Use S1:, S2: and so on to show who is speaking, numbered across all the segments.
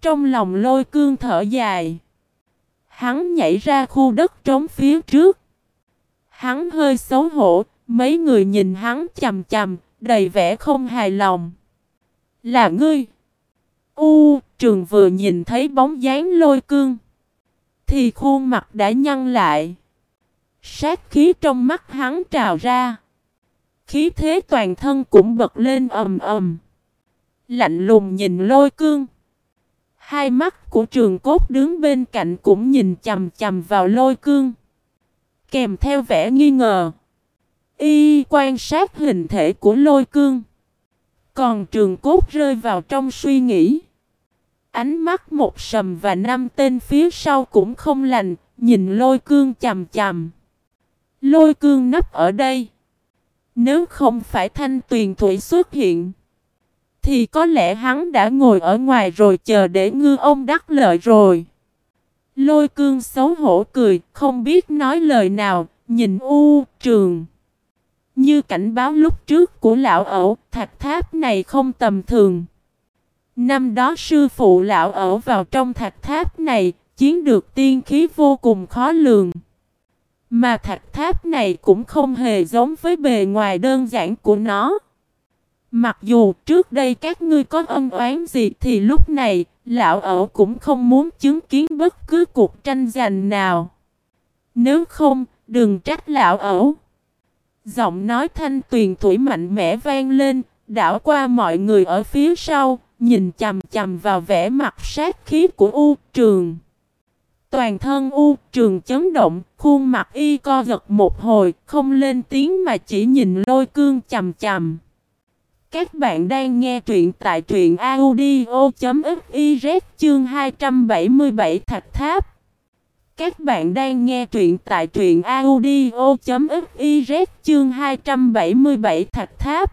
S1: Trong lòng lôi cương thở dài. Hắn nhảy ra khu đất trống phía trước. Hắn hơi xấu hổ, mấy người nhìn hắn chầm chầm, đầy vẻ không hài lòng. Là ngươi. U, trường vừa nhìn thấy bóng dáng lôi cương. Thì khuôn mặt đã nhăn lại. Sát khí trong mắt hắn trào ra. Khí thế toàn thân cũng bật lên ầm ầm. Lạnh lùng nhìn lôi cương. Hai mắt của trường cốt đứng bên cạnh cũng nhìn chầm chầm vào lôi cương. Kèm theo vẻ nghi ngờ. Y quan sát hình thể của lôi cương. Còn trường cốt rơi vào trong suy nghĩ. Ánh mắt một sầm và năm tên phía sau cũng không lành, nhìn lôi cương chầm chầm. Lôi cương nấp ở đây. Nếu không phải thanh tuyền thủy xuất hiện, thì có lẽ hắn đã ngồi ở ngoài rồi chờ để ngư ông đắc lợi rồi. Lôi cương xấu hổ cười, không biết nói lời nào, nhìn u trường. Như cảnh báo lúc trước của lão ẩu, thạch tháp này không tầm thường. Năm đó sư phụ lão ẩu vào trong thạch tháp này, chiến được tiên khí vô cùng khó lường. Mà thạch tháp này cũng không hề giống với bề ngoài đơn giản của nó. Mặc dù trước đây các ngươi có ân oán gì thì lúc này, lão ẩu cũng không muốn chứng kiến bất cứ cuộc tranh giành nào. Nếu không, đừng trách lão ẩu. Giọng nói thanh tuyền thủy mạnh mẽ vang lên, đảo qua mọi người ở phía sau, nhìn chầm chầm vào vẻ mặt sát khí của U Trường. Toàn thân U Trường chấn động, khuôn mặt y co giật một hồi, không lên tiếng mà chỉ nhìn lôi cương chầm chầm. Các bạn đang nghe truyện tại truyện audio.fiz chương 277 Thạch Tháp. Các bạn đang nghe truyện tại truyện audio.fiz chương 277 Thạch Tháp.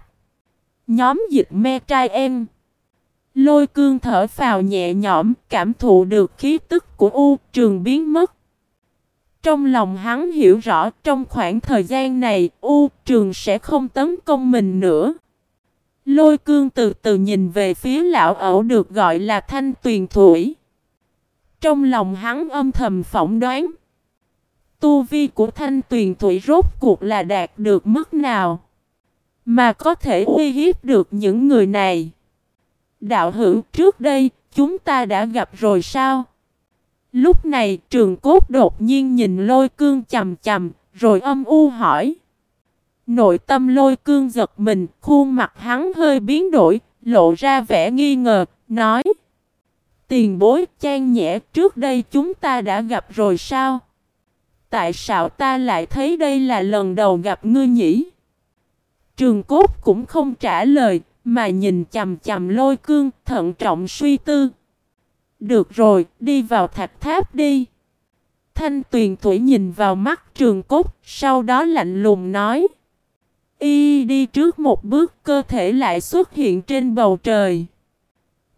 S1: Nhóm dịch me trai em. Lôi cương thở phào nhẹ nhõm, cảm thụ được khí tức của U trường biến mất. Trong lòng hắn hiểu rõ trong khoảng thời gian này U trường sẽ không tấn công mình nữa. Lôi cương từ từ nhìn về phía lão ẩu được gọi là thanh tuyền thủy. Trong lòng hắn âm thầm phỏng đoán. Tu vi của thanh tuyền thủy rốt cuộc là đạt được mức nào. Mà có thể uy hiếp được những người này. Đạo hữu, trước đây chúng ta đã gặp rồi sao? Lúc này trường cốt đột nhiên nhìn lôi cương chầm chầm, rồi âm u hỏi. Nội tâm lôi cương giật mình, khuôn mặt hắn hơi biến đổi, lộ ra vẻ nghi ngờ, nói. Tiền bối chan nhẹ trước đây chúng ta đã gặp rồi sao? Tại sao ta lại thấy đây là lần đầu gặp ngươi nhỉ? Trường cốt cũng không trả lời, mà nhìn chầm chầm lôi cương, thận trọng suy tư. Được rồi, đi vào thạch tháp đi. Thanh tuyền thủy nhìn vào mắt trường cốt, sau đó lạnh lùng nói. Y đi trước một bước cơ thể lại xuất hiện trên bầu trời.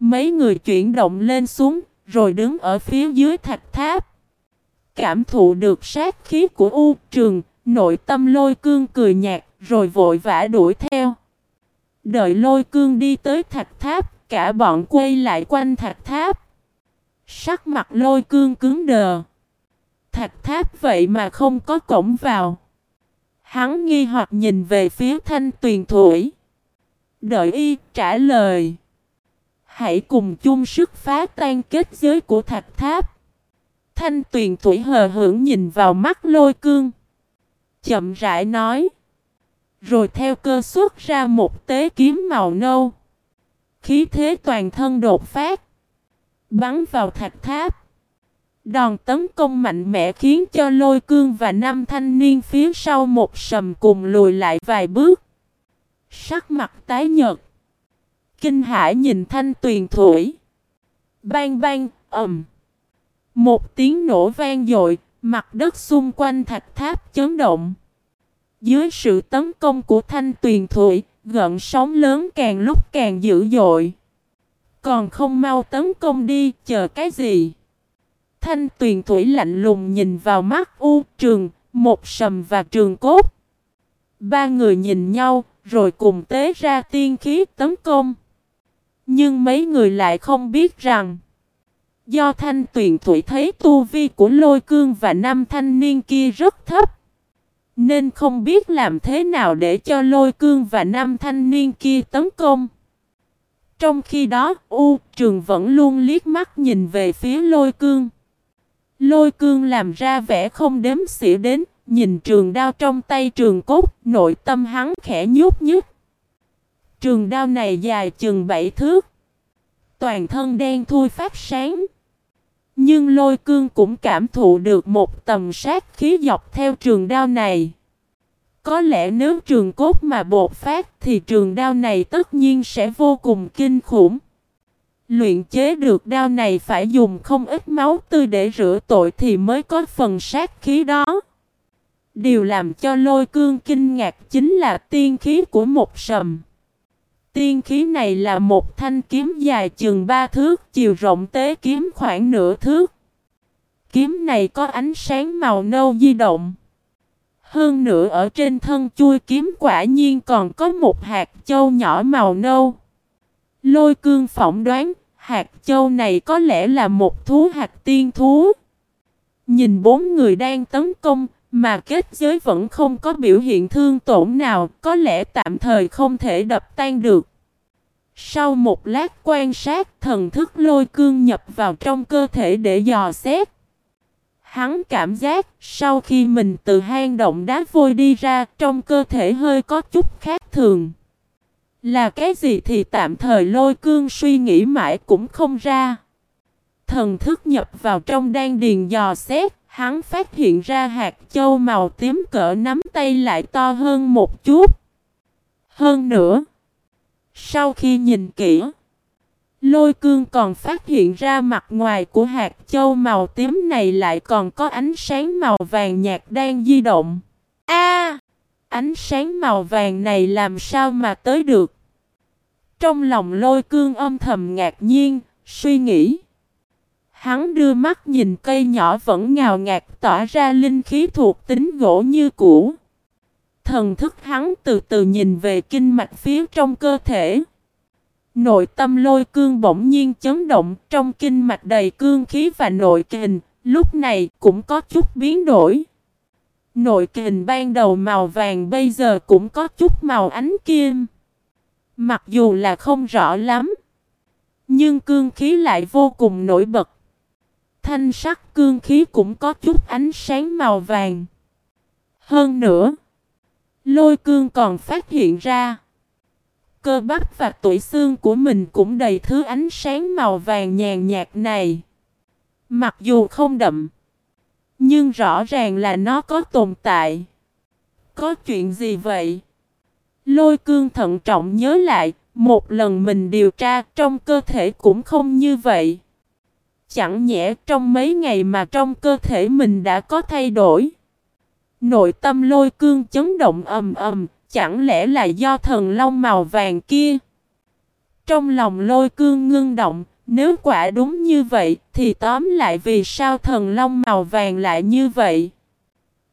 S1: Mấy người chuyển động lên xuống, rồi đứng ở phía dưới thạch tháp. Cảm thụ được sát khí của U trường, nội tâm lôi cương cười nhạt, rồi vội vã đuổi theo. Đợi lôi cương đi tới thạch tháp, cả bọn quay lại quanh thạch tháp. Sắc mặt lôi cương cứng đờ. Thạch tháp vậy mà không có cổng vào. Hắn nghi hoặc nhìn về phía thanh tuyền thủy. Đợi y trả lời. Hãy cùng chung sức phá tan kết giới của thạch tháp. Thanh tuyền thủy hờ hững nhìn vào mắt lôi cương. Chậm rãi nói. Rồi theo cơ xuất ra một tế kiếm màu nâu. Khí thế toàn thân đột phát. Bắn vào thạch tháp. Đòn tấn công mạnh mẽ khiến cho lôi cương và năm thanh niên phía sau một sầm cùng lùi lại vài bước. Sắc mặt tái nhợt. Kinh hải nhìn thanh tuyền thổi. Bang bang, ầm. Một tiếng nổ vang dội, mặt đất xung quanh thạch tháp chấn động. Dưới sự tấn công của thanh tuyền thủy, gợn sóng lớn càng lúc càng dữ dội. Còn không mau tấn công đi, chờ cái gì? Thanh tuyền thủy lạnh lùng nhìn vào mắt U trường, một sầm và trường cốt. Ba người nhìn nhau, rồi cùng tế ra tiên khí tấn công. Nhưng mấy người lại không biết rằng, Do thanh tuyền thủy thấy tu vi của lôi cương và năm thanh niên kia rất thấp. Nên không biết làm thế nào để cho lôi cương và năm thanh niên kia tấn công. Trong khi đó, U Trường vẫn luôn liếc mắt nhìn về phía lôi cương. Lôi cương làm ra vẻ không đếm xỉa đến, nhìn trường đao trong tay trường cốt, nội tâm hắn khẽ nhút nhút. Trường đao này dài chừng bảy thước. Toàn thân đen thui phát sáng. Nhưng lôi cương cũng cảm thụ được một tầm sát khí dọc theo trường đao này. Có lẽ nếu trường cốt mà bột phát thì trường đao này tất nhiên sẽ vô cùng kinh khủng. Luyện chế được đao này phải dùng không ít máu tươi để rửa tội thì mới có phần sát khí đó. Điều làm cho lôi cương kinh ngạc chính là tiên khí của một sầm. Tiên khí này là một thanh kiếm dài chừng ba thước, chiều rộng tế kiếm khoảng nửa thước. Kiếm này có ánh sáng màu nâu di động. Hơn nữa ở trên thân chui kiếm quả nhiên còn có một hạt châu nhỏ màu nâu. Lôi cương phỏng đoán, hạt châu này có lẽ là một thú hạt tiên thú. Nhìn bốn người đang tấn công, mà kết giới vẫn không có biểu hiện thương tổn nào, có lẽ tạm thời không thể đập tan được. Sau một lát quan sát, thần thức lôi cương nhập vào trong cơ thể để dò xét. Hắn cảm giác sau khi mình từ hang động đá vôi đi ra trong cơ thể hơi có chút khác thường. Là cái gì thì tạm thời lôi cương suy nghĩ mãi cũng không ra. Thần thức nhập vào trong đan điền dò xét, hắn phát hiện ra hạt châu màu tím cỡ nắm tay lại to hơn một chút. Hơn nữa, sau khi nhìn kỹ, Lôi cương còn phát hiện ra mặt ngoài của hạt châu màu tím này lại còn có ánh sáng màu vàng nhạt đang di động. A! Ánh sáng màu vàng này làm sao mà tới được? Trong lòng lôi cương âm thầm ngạc nhiên, suy nghĩ. Hắn đưa mắt nhìn cây nhỏ vẫn ngào ngạt tỏa ra linh khí thuộc tính gỗ như cũ. Thần thức hắn từ từ nhìn về kinh mạch phía trong cơ thể. Nội tâm lôi cương bỗng nhiên chấn động trong kinh mạch đầy cương khí và nội kình, lúc này cũng có chút biến đổi. Nội kình ban đầu màu vàng bây giờ cũng có chút màu ánh kim. Mặc dù là không rõ lắm, nhưng cương khí lại vô cùng nổi bật. Thanh sắc cương khí cũng có chút ánh sáng màu vàng. Hơn nữa, lôi cương còn phát hiện ra Cơ bắp và tuổi xương của mình cũng đầy thứ ánh sáng màu vàng nhàn nhạt này. Mặc dù không đậm, nhưng rõ ràng là nó có tồn tại. Có chuyện gì vậy? Lôi cương thận trọng nhớ lại, một lần mình điều tra trong cơ thể cũng không như vậy. Chẳng nhẽ trong mấy ngày mà trong cơ thể mình đã có thay đổi. Nội tâm lôi cương chấn động ầm ầm, chẳng lẽ là do thần long màu vàng kia? Trong lòng lôi cương ngưng động, nếu quả đúng như vậy, thì tóm lại vì sao thần long màu vàng lại như vậy?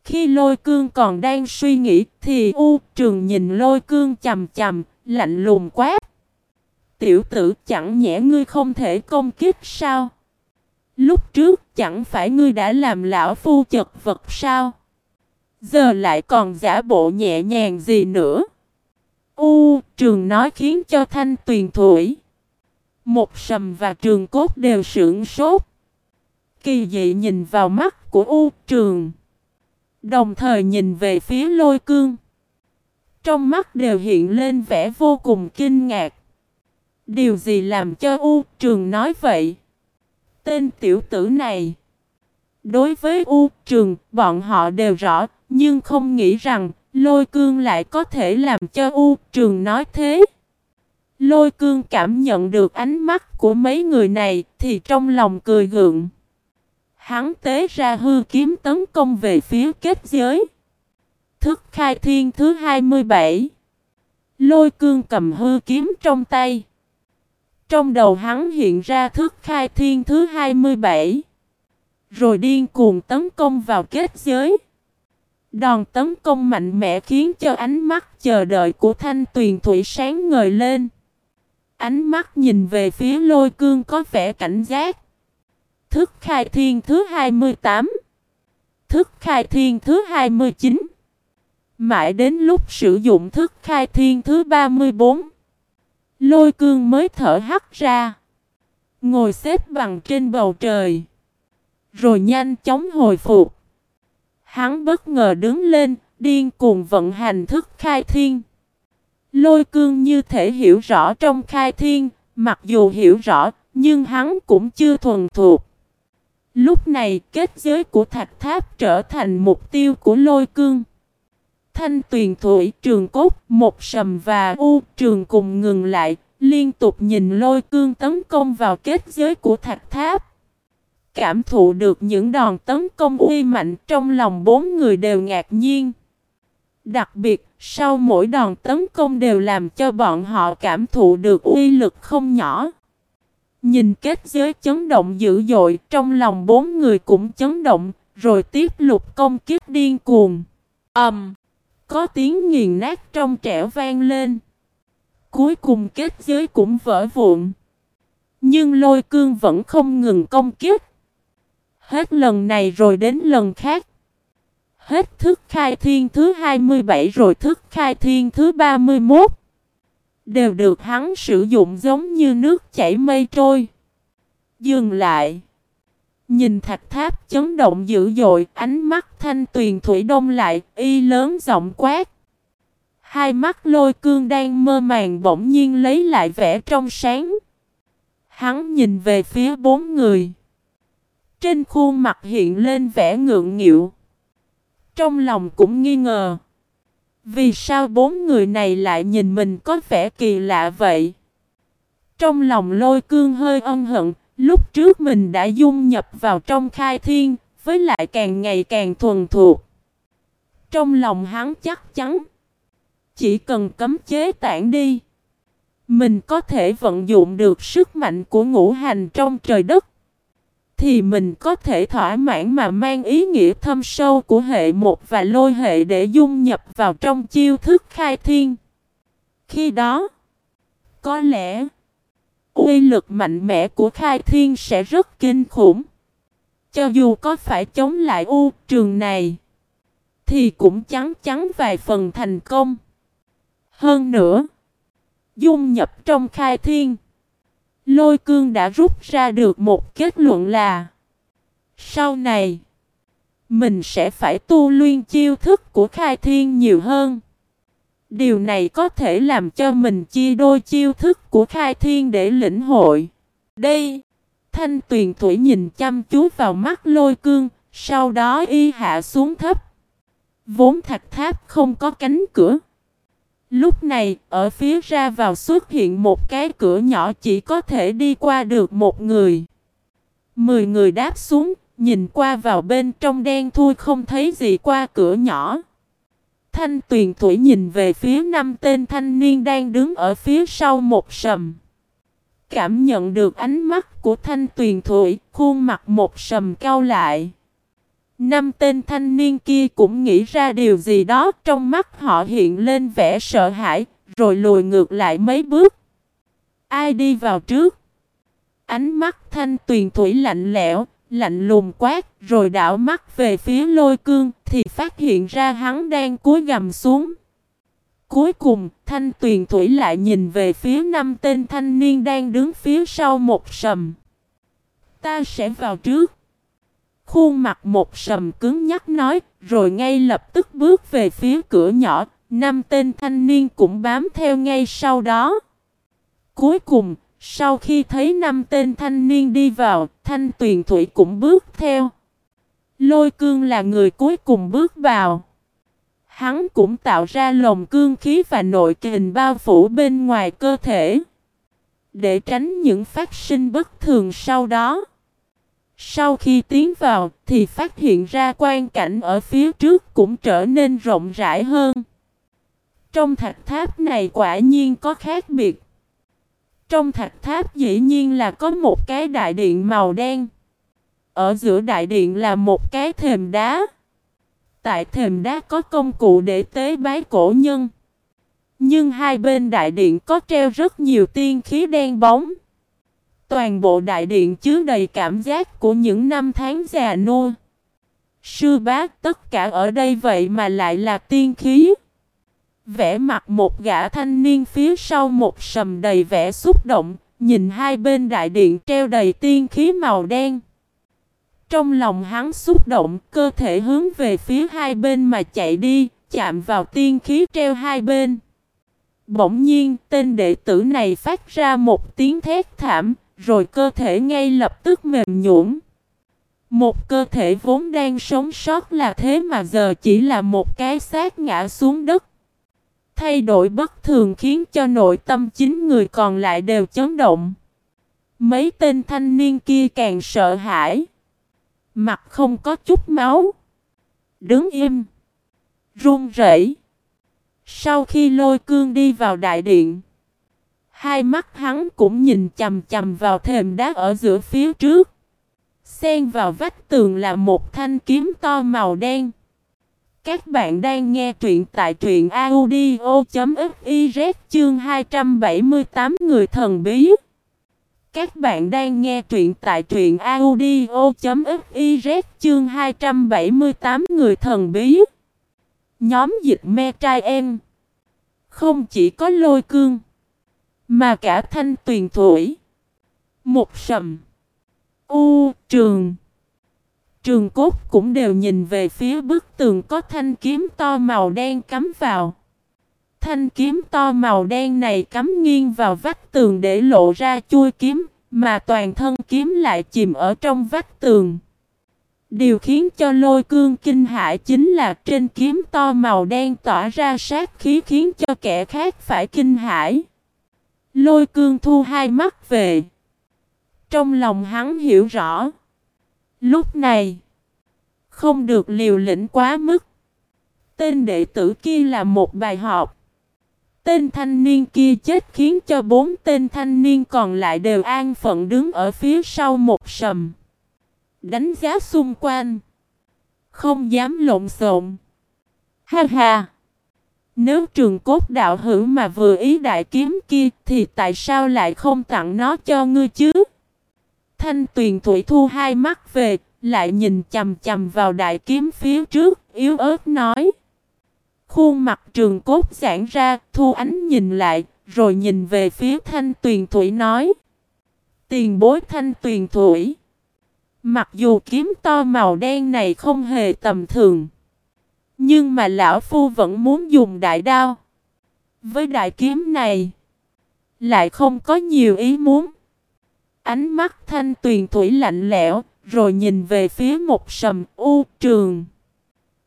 S1: Khi lôi cương còn đang suy nghĩ, thì U trường nhìn lôi cương chầm chầm, lạnh lùng quát. Tiểu tử chẳng nhẽ ngươi không thể công kích sao? Lúc trước chẳng phải ngươi đã làm lão phu chật vật sao? Giờ lại còn giả bộ nhẹ nhàng gì nữa. U, trường nói khiến cho thanh tuyền thổi. Một sầm và trường cốt đều sưởng sốt. Kỳ dị nhìn vào mắt của U trường. Đồng thời nhìn về phía lôi cương. Trong mắt đều hiện lên vẻ vô cùng kinh ngạc. Điều gì làm cho U trường nói vậy? Tên tiểu tử này. Đối với U trường, bọn họ đều rõ nhưng không nghĩ rằng lôi cương lại có thể làm cho U trường nói thế. Lôi cương cảm nhận được ánh mắt của mấy người này thì trong lòng cười gượng. Hắn tế ra hư kiếm tấn công về phía kết giới. Thức khai thiên thứ 27 Lôi cương cầm hư kiếm trong tay. Trong đầu hắn hiện ra thức khai thiên thứ 27 Rồi điên cuồng tấn công vào kết giới. Đòn tấn công mạnh mẽ khiến cho ánh mắt chờ đợi của thanh tuyền thủy sáng ngời lên. Ánh mắt nhìn về phía lôi cương có vẻ cảnh giác. thức khai thiên thứ 28, thức khai thiên thứ 29. Mãi đến lúc sử dụng thức khai thiên thứ 34, lôi cương mới thở hắt ra. Ngồi xếp bằng trên bầu trời. Rồi nhanh chóng hồi phục. Hắn bất ngờ đứng lên, điên cuồng vận hành thức khai thiên. Lôi cương như thể hiểu rõ trong khai thiên, mặc dù hiểu rõ, nhưng hắn cũng chưa thuần thuộc. Lúc này kết giới của thạch tháp trở thành mục tiêu của lôi cương. Thanh tuyền thủy trường cốt, một sầm và u trường cùng ngừng lại, liên tục nhìn lôi cương tấn công vào kết giới của thạch tháp. Cảm thụ được những đòn tấn công uy mạnh trong lòng bốn người đều ngạc nhiên. Đặc biệt, sau mỗi đòn tấn công đều làm cho bọn họ cảm thụ được uy lực không nhỏ. Nhìn kết giới chấn động dữ dội, trong lòng bốn người cũng chấn động, rồi tiếp lục công kiếp điên cuồng. ầm, um, có tiếng nghiền nát trong trẻo vang lên. Cuối cùng kết giới cũng vỡ vụn. Nhưng lôi cương vẫn không ngừng công kiếp. Hết lần này rồi đến lần khác. Hết thức khai thiên thứ 27 rồi thức khai thiên thứ 31. Đều được hắn sử dụng giống như nước chảy mây trôi. Dừng lại. Nhìn thạch tháp chấn động dữ dội, ánh mắt thanh tuyền thủy đông lại, y lớn giọng quát. Hai mắt lôi cương đang mơ màng bỗng nhiên lấy lại vẻ trong sáng. Hắn nhìn về phía bốn người. Trên khuôn mặt hiện lên vẻ ngượng nghịu. Trong lòng cũng nghi ngờ. Vì sao bốn người này lại nhìn mình có vẻ kỳ lạ vậy? Trong lòng lôi cương hơi ân hận, lúc trước mình đã dung nhập vào trong khai thiên, với lại càng ngày càng thuần thuộc. Trong lòng hắn chắc chắn, chỉ cần cấm chế tản đi, mình có thể vận dụng được sức mạnh của ngũ hành trong trời đất thì mình có thể thỏa mãn mà mang ý nghĩa thâm sâu của hệ một và lôi hệ để dung nhập vào trong chiêu thức khai thiên. Khi đó, có lẽ uy lực mạnh mẽ của khai thiên sẽ rất kinh khủng. Cho dù có phải chống lại u trường này, thì cũng chắn chắn vài phần thành công. Hơn nữa, dung nhập trong khai thiên Lôi cương đã rút ra được một kết luận là, Sau này, Mình sẽ phải tu luyện chiêu thức của khai thiên nhiều hơn. Điều này có thể làm cho mình chia đôi chiêu thức của khai thiên để lĩnh hội. Đây, Thanh tuyền thủy nhìn chăm chú vào mắt lôi cương, Sau đó y hạ xuống thấp. Vốn thạch tháp không có cánh cửa. Lúc này, ở phía ra vào xuất hiện một cái cửa nhỏ chỉ có thể đi qua được một người. Mười người đáp xuống, nhìn qua vào bên trong đen thui không thấy gì qua cửa nhỏ. Thanh tuyền thủy nhìn về phía năm tên thanh niên đang đứng ở phía sau một sầm. Cảm nhận được ánh mắt của thanh tuyền thủy, khuôn mặt một sầm cao lại. Năm tên thanh niên kia cũng nghĩ ra điều gì đó trong mắt họ hiện lên vẻ sợ hãi, rồi lùi ngược lại mấy bước. Ai đi vào trước? Ánh mắt thanh tuyền thủy lạnh lẽo, lạnh lùng quát, rồi đảo mắt về phía lôi cương, thì phát hiện ra hắn đang cúi gầm xuống. Cuối cùng, thanh tuyền thủy lại nhìn về phía năm tên thanh niên đang đứng phía sau một sầm. Ta sẽ vào trước. Khuôn mặt một sầm cứng nhắc nói, rồi ngay lập tức bước về phía cửa nhỏ, năm tên thanh niên cũng bám theo ngay sau đó. Cuối cùng, sau khi thấy năm tên thanh niên đi vào, thanh tuyền thủy cũng bước theo. Lôi cương là người cuối cùng bước vào. Hắn cũng tạo ra lồng cương khí và nội kình bao phủ bên ngoài cơ thể. Để tránh những phát sinh bất thường sau đó. Sau khi tiến vào thì phát hiện ra quan cảnh ở phía trước cũng trở nên rộng rãi hơn. Trong thạch tháp này quả nhiên có khác biệt. Trong thạch tháp dĩ nhiên là có một cái đại điện màu đen. Ở giữa đại điện là một cái thềm đá. Tại thềm đá có công cụ để tế bái cổ nhân. Nhưng hai bên đại điện có treo rất nhiều tiên khí đen bóng. Toàn bộ đại điện chứa đầy cảm giác của những năm tháng già nua. Sư bác tất cả ở đây vậy mà lại là tiên khí. Vẽ mặt một gã thanh niên phía sau một sầm đầy vẻ xúc động, nhìn hai bên đại điện treo đầy tiên khí màu đen. Trong lòng hắn xúc động, cơ thể hướng về phía hai bên mà chạy đi, chạm vào tiên khí treo hai bên. Bỗng nhiên, tên đệ tử này phát ra một tiếng thét thảm, rồi cơ thể ngay lập tức mềm nhũn. Một cơ thể vốn đang sống sót là thế mà giờ chỉ là một cái xác ngã xuống đất. Thay đổi bất thường khiến cho nội tâm chính người còn lại đều chấn động. Mấy tên thanh niên kia càng sợ hãi. Mặt không có chút máu. Đứng im. Run rẩy. Sau khi lôi cương đi vào đại điện. Hai mắt hắn cũng nhìn chầm chầm vào thềm đá ở giữa phía trước. Xen vào vách tường là một thanh kiếm to màu đen. Các bạn đang nghe truyện tại truyện audio.fiz chương 278 người thần bí. Các bạn đang nghe truyện tại truyện audio.fiz chương 278 người thần bí. Nhóm dịch me trai em. Không chỉ có lôi cương. Mà cả thanh tuyền thổi. Một sầm. U trường. Trường cốt cũng đều nhìn về phía bức tường có thanh kiếm to màu đen cắm vào. Thanh kiếm to màu đen này cắm nghiêng vào vách tường để lộ ra chui kiếm, mà toàn thân kiếm lại chìm ở trong vách tường. Điều khiến cho lôi cương kinh hãi chính là trên kiếm to màu đen tỏa ra sát khí khiến cho kẻ khác phải kinh hãi. Lôi cương thu hai mắt về. Trong lòng hắn hiểu rõ. Lúc này, không được liều lĩnh quá mức. Tên đệ tử kia là một bài học. Tên thanh niên kia chết khiến cho bốn tên thanh niên còn lại đều an phận đứng ở phía sau một sầm. Đánh giá xung quanh. Không dám lộn xộn. Ha ha! Nếu trường cốt đạo hữu mà vừa ý đại kiếm kia thì tại sao lại không tặng nó cho ngươi chứ? Thanh tuyền thủy thu hai mắt về, lại nhìn chầm chầm vào đại kiếm phía trước, yếu ớt nói. Khuôn mặt trường cốt giãn ra, thu ánh nhìn lại, rồi nhìn về phía thanh tuyền thủy nói. Tiền bối thanh tuyền thủy. Mặc dù kiếm to màu đen này không hề tầm thường. Nhưng mà lão phu vẫn muốn dùng đại đao. Với đại kiếm này. Lại không có nhiều ý muốn. Ánh mắt thanh tuyền thủy lạnh lẽo. Rồi nhìn về phía một sầm u trường.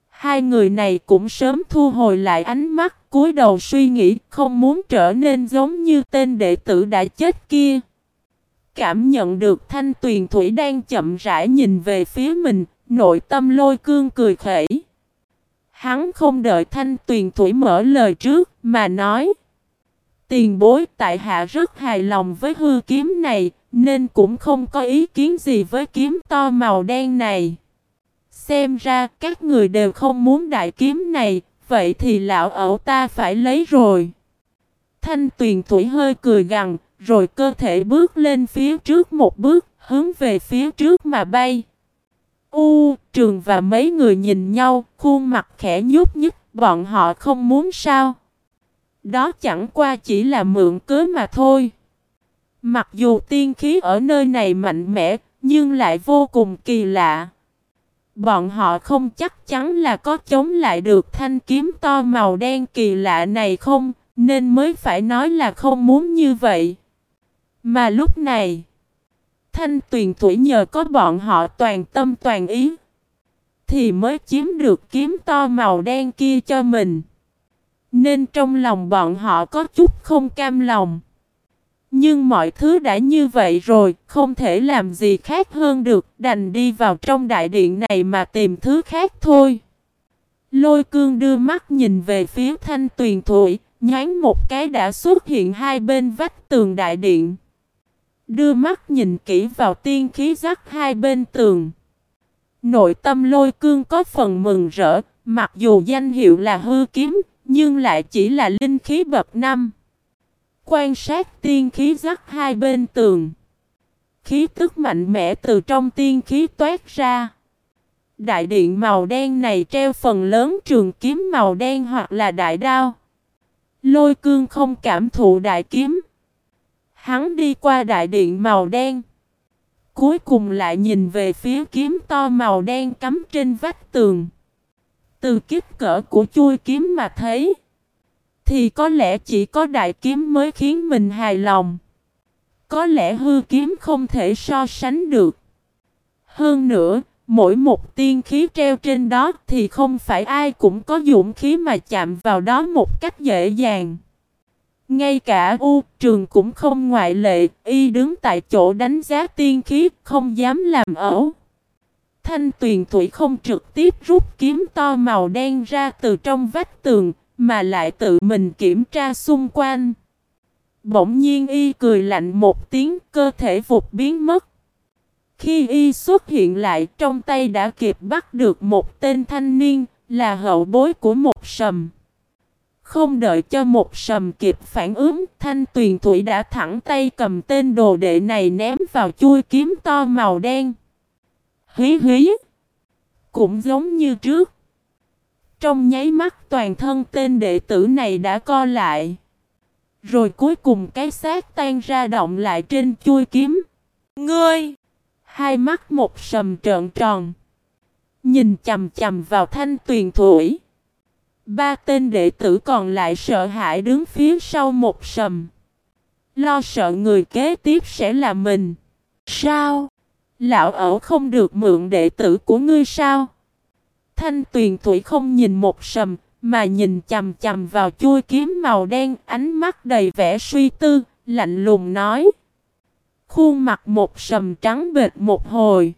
S1: Hai người này cũng sớm thu hồi lại ánh mắt cúi đầu suy nghĩ không muốn trở nên giống như tên đệ tử đã chết kia. Cảm nhận được thanh tuyền thủy đang chậm rãi nhìn về phía mình, nội tâm lôi cương cười khẩy. Hắn không đợi thanh tuyền thủy mở lời trước mà nói. Tiền bối tại hạ rất hài lòng với hư kiếm này, nên cũng không có ý kiến gì với kiếm to màu đen này. Xem ra các người đều không muốn đại kiếm này, vậy thì lão ẩu ta phải lấy rồi. Thanh tuyền thủy hơi cười gằn, rồi cơ thể bước lên phía trước một bước, hướng về phía trước mà bay. U, trường và mấy người nhìn nhau, khuôn mặt khẽ nhúc nhích, bọn họ không muốn sao. Đó chẳng qua chỉ là mượn cớ mà thôi. Mặc dù tiên khí ở nơi này mạnh mẽ, nhưng lại vô cùng kỳ lạ. Bọn họ không chắc chắn là có chống lại được thanh kiếm to màu đen kỳ lạ này không, nên mới phải nói là không muốn như vậy. Mà lúc này, thanh tuyền thủy nhờ có bọn họ toàn tâm toàn ý, thì mới chiếm được kiếm to màu đen kia cho mình. Nên trong lòng bọn họ có chút không cam lòng. Nhưng mọi thứ đã như vậy rồi, không thể làm gì khác hơn được, đành đi vào trong đại điện này mà tìm thứ khác thôi. Lôi cương đưa mắt nhìn về phía thanh tuyền thủy, nhánh một cái đã xuất hiện hai bên vách tường đại điện. Đưa mắt nhìn kỹ vào tiên khí rắc hai bên tường. Nội tâm lôi cương có phần mừng rỡ, mặc dù danh hiệu là hư kiếm, nhưng lại chỉ là linh khí bậc năm. Quan sát tiên khí rắc hai bên tường. khí tức mạnh mẽ từ trong tiên khí toát ra. Đại điện màu đen này treo phần lớn trường kiếm màu đen hoặc là đại đao. Lôi cương không cảm thụ đại kiếm. Hắn đi qua đại điện màu đen. Cuối cùng lại nhìn về phía kiếm to màu đen cắm trên vách tường. Từ kích cỡ của chui kiếm mà thấy. Thì có lẽ chỉ có đại kiếm mới khiến mình hài lòng. Có lẽ hư kiếm không thể so sánh được. Hơn nữa, mỗi một tiên khí treo trên đó thì không phải ai cũng có dũng khí mà chạm vào đó một cách dễ dàng. Ngay cả U trường cũng không ngoại lệ, y đứng tại chỗ đánh giá tiên khí, không dám làm ẩu. Thanh tuyền thủy không trực tiếp rút kiếm to màu đen ra từ trong vách tường, mà lại tự mình kiểm tra xung quanh. Bỗng nhiên y cười lạnh một tiếng, cơ thể vụt biến mất. Khi y xuất hiện lại, trong tay đã kịp bắt được một tên thanh niên, là hậu bối của một sầm. Không đợi cho một sầm kịp phản ứng, thanh tuyền thủy đã thẳng tay cầm tên đồ đệ này ném vào chui kiếm to màu đen. Hí hí! Cũng giống như trước. Trong nháy mắt toàn thân tên đệ tử này đã co lại. Rồi cuối cùng cái xác tan ra động lại trên chui kiếm. Ngươi! Hai mắt một sầm trợn tròn. Nhìn chầm chầm vào thanh tuyền thủy. Ba tên đệ tử còn lại sợ hãi đứng phía sau một sầm. Lo sợ người kế tiếp sẽ là mình. Sao? Lão ẩu không được mượn đệ tử của ngươi sao? Thanh tuyền thủy không nhìn một sầm, mà nhìn chầm chầm vào chui kiếm màu đen, ánh mắt đầy vẻ suy tư, lạnh lùng nói. Khuôn mặt một sầm trắng bệt một hồi.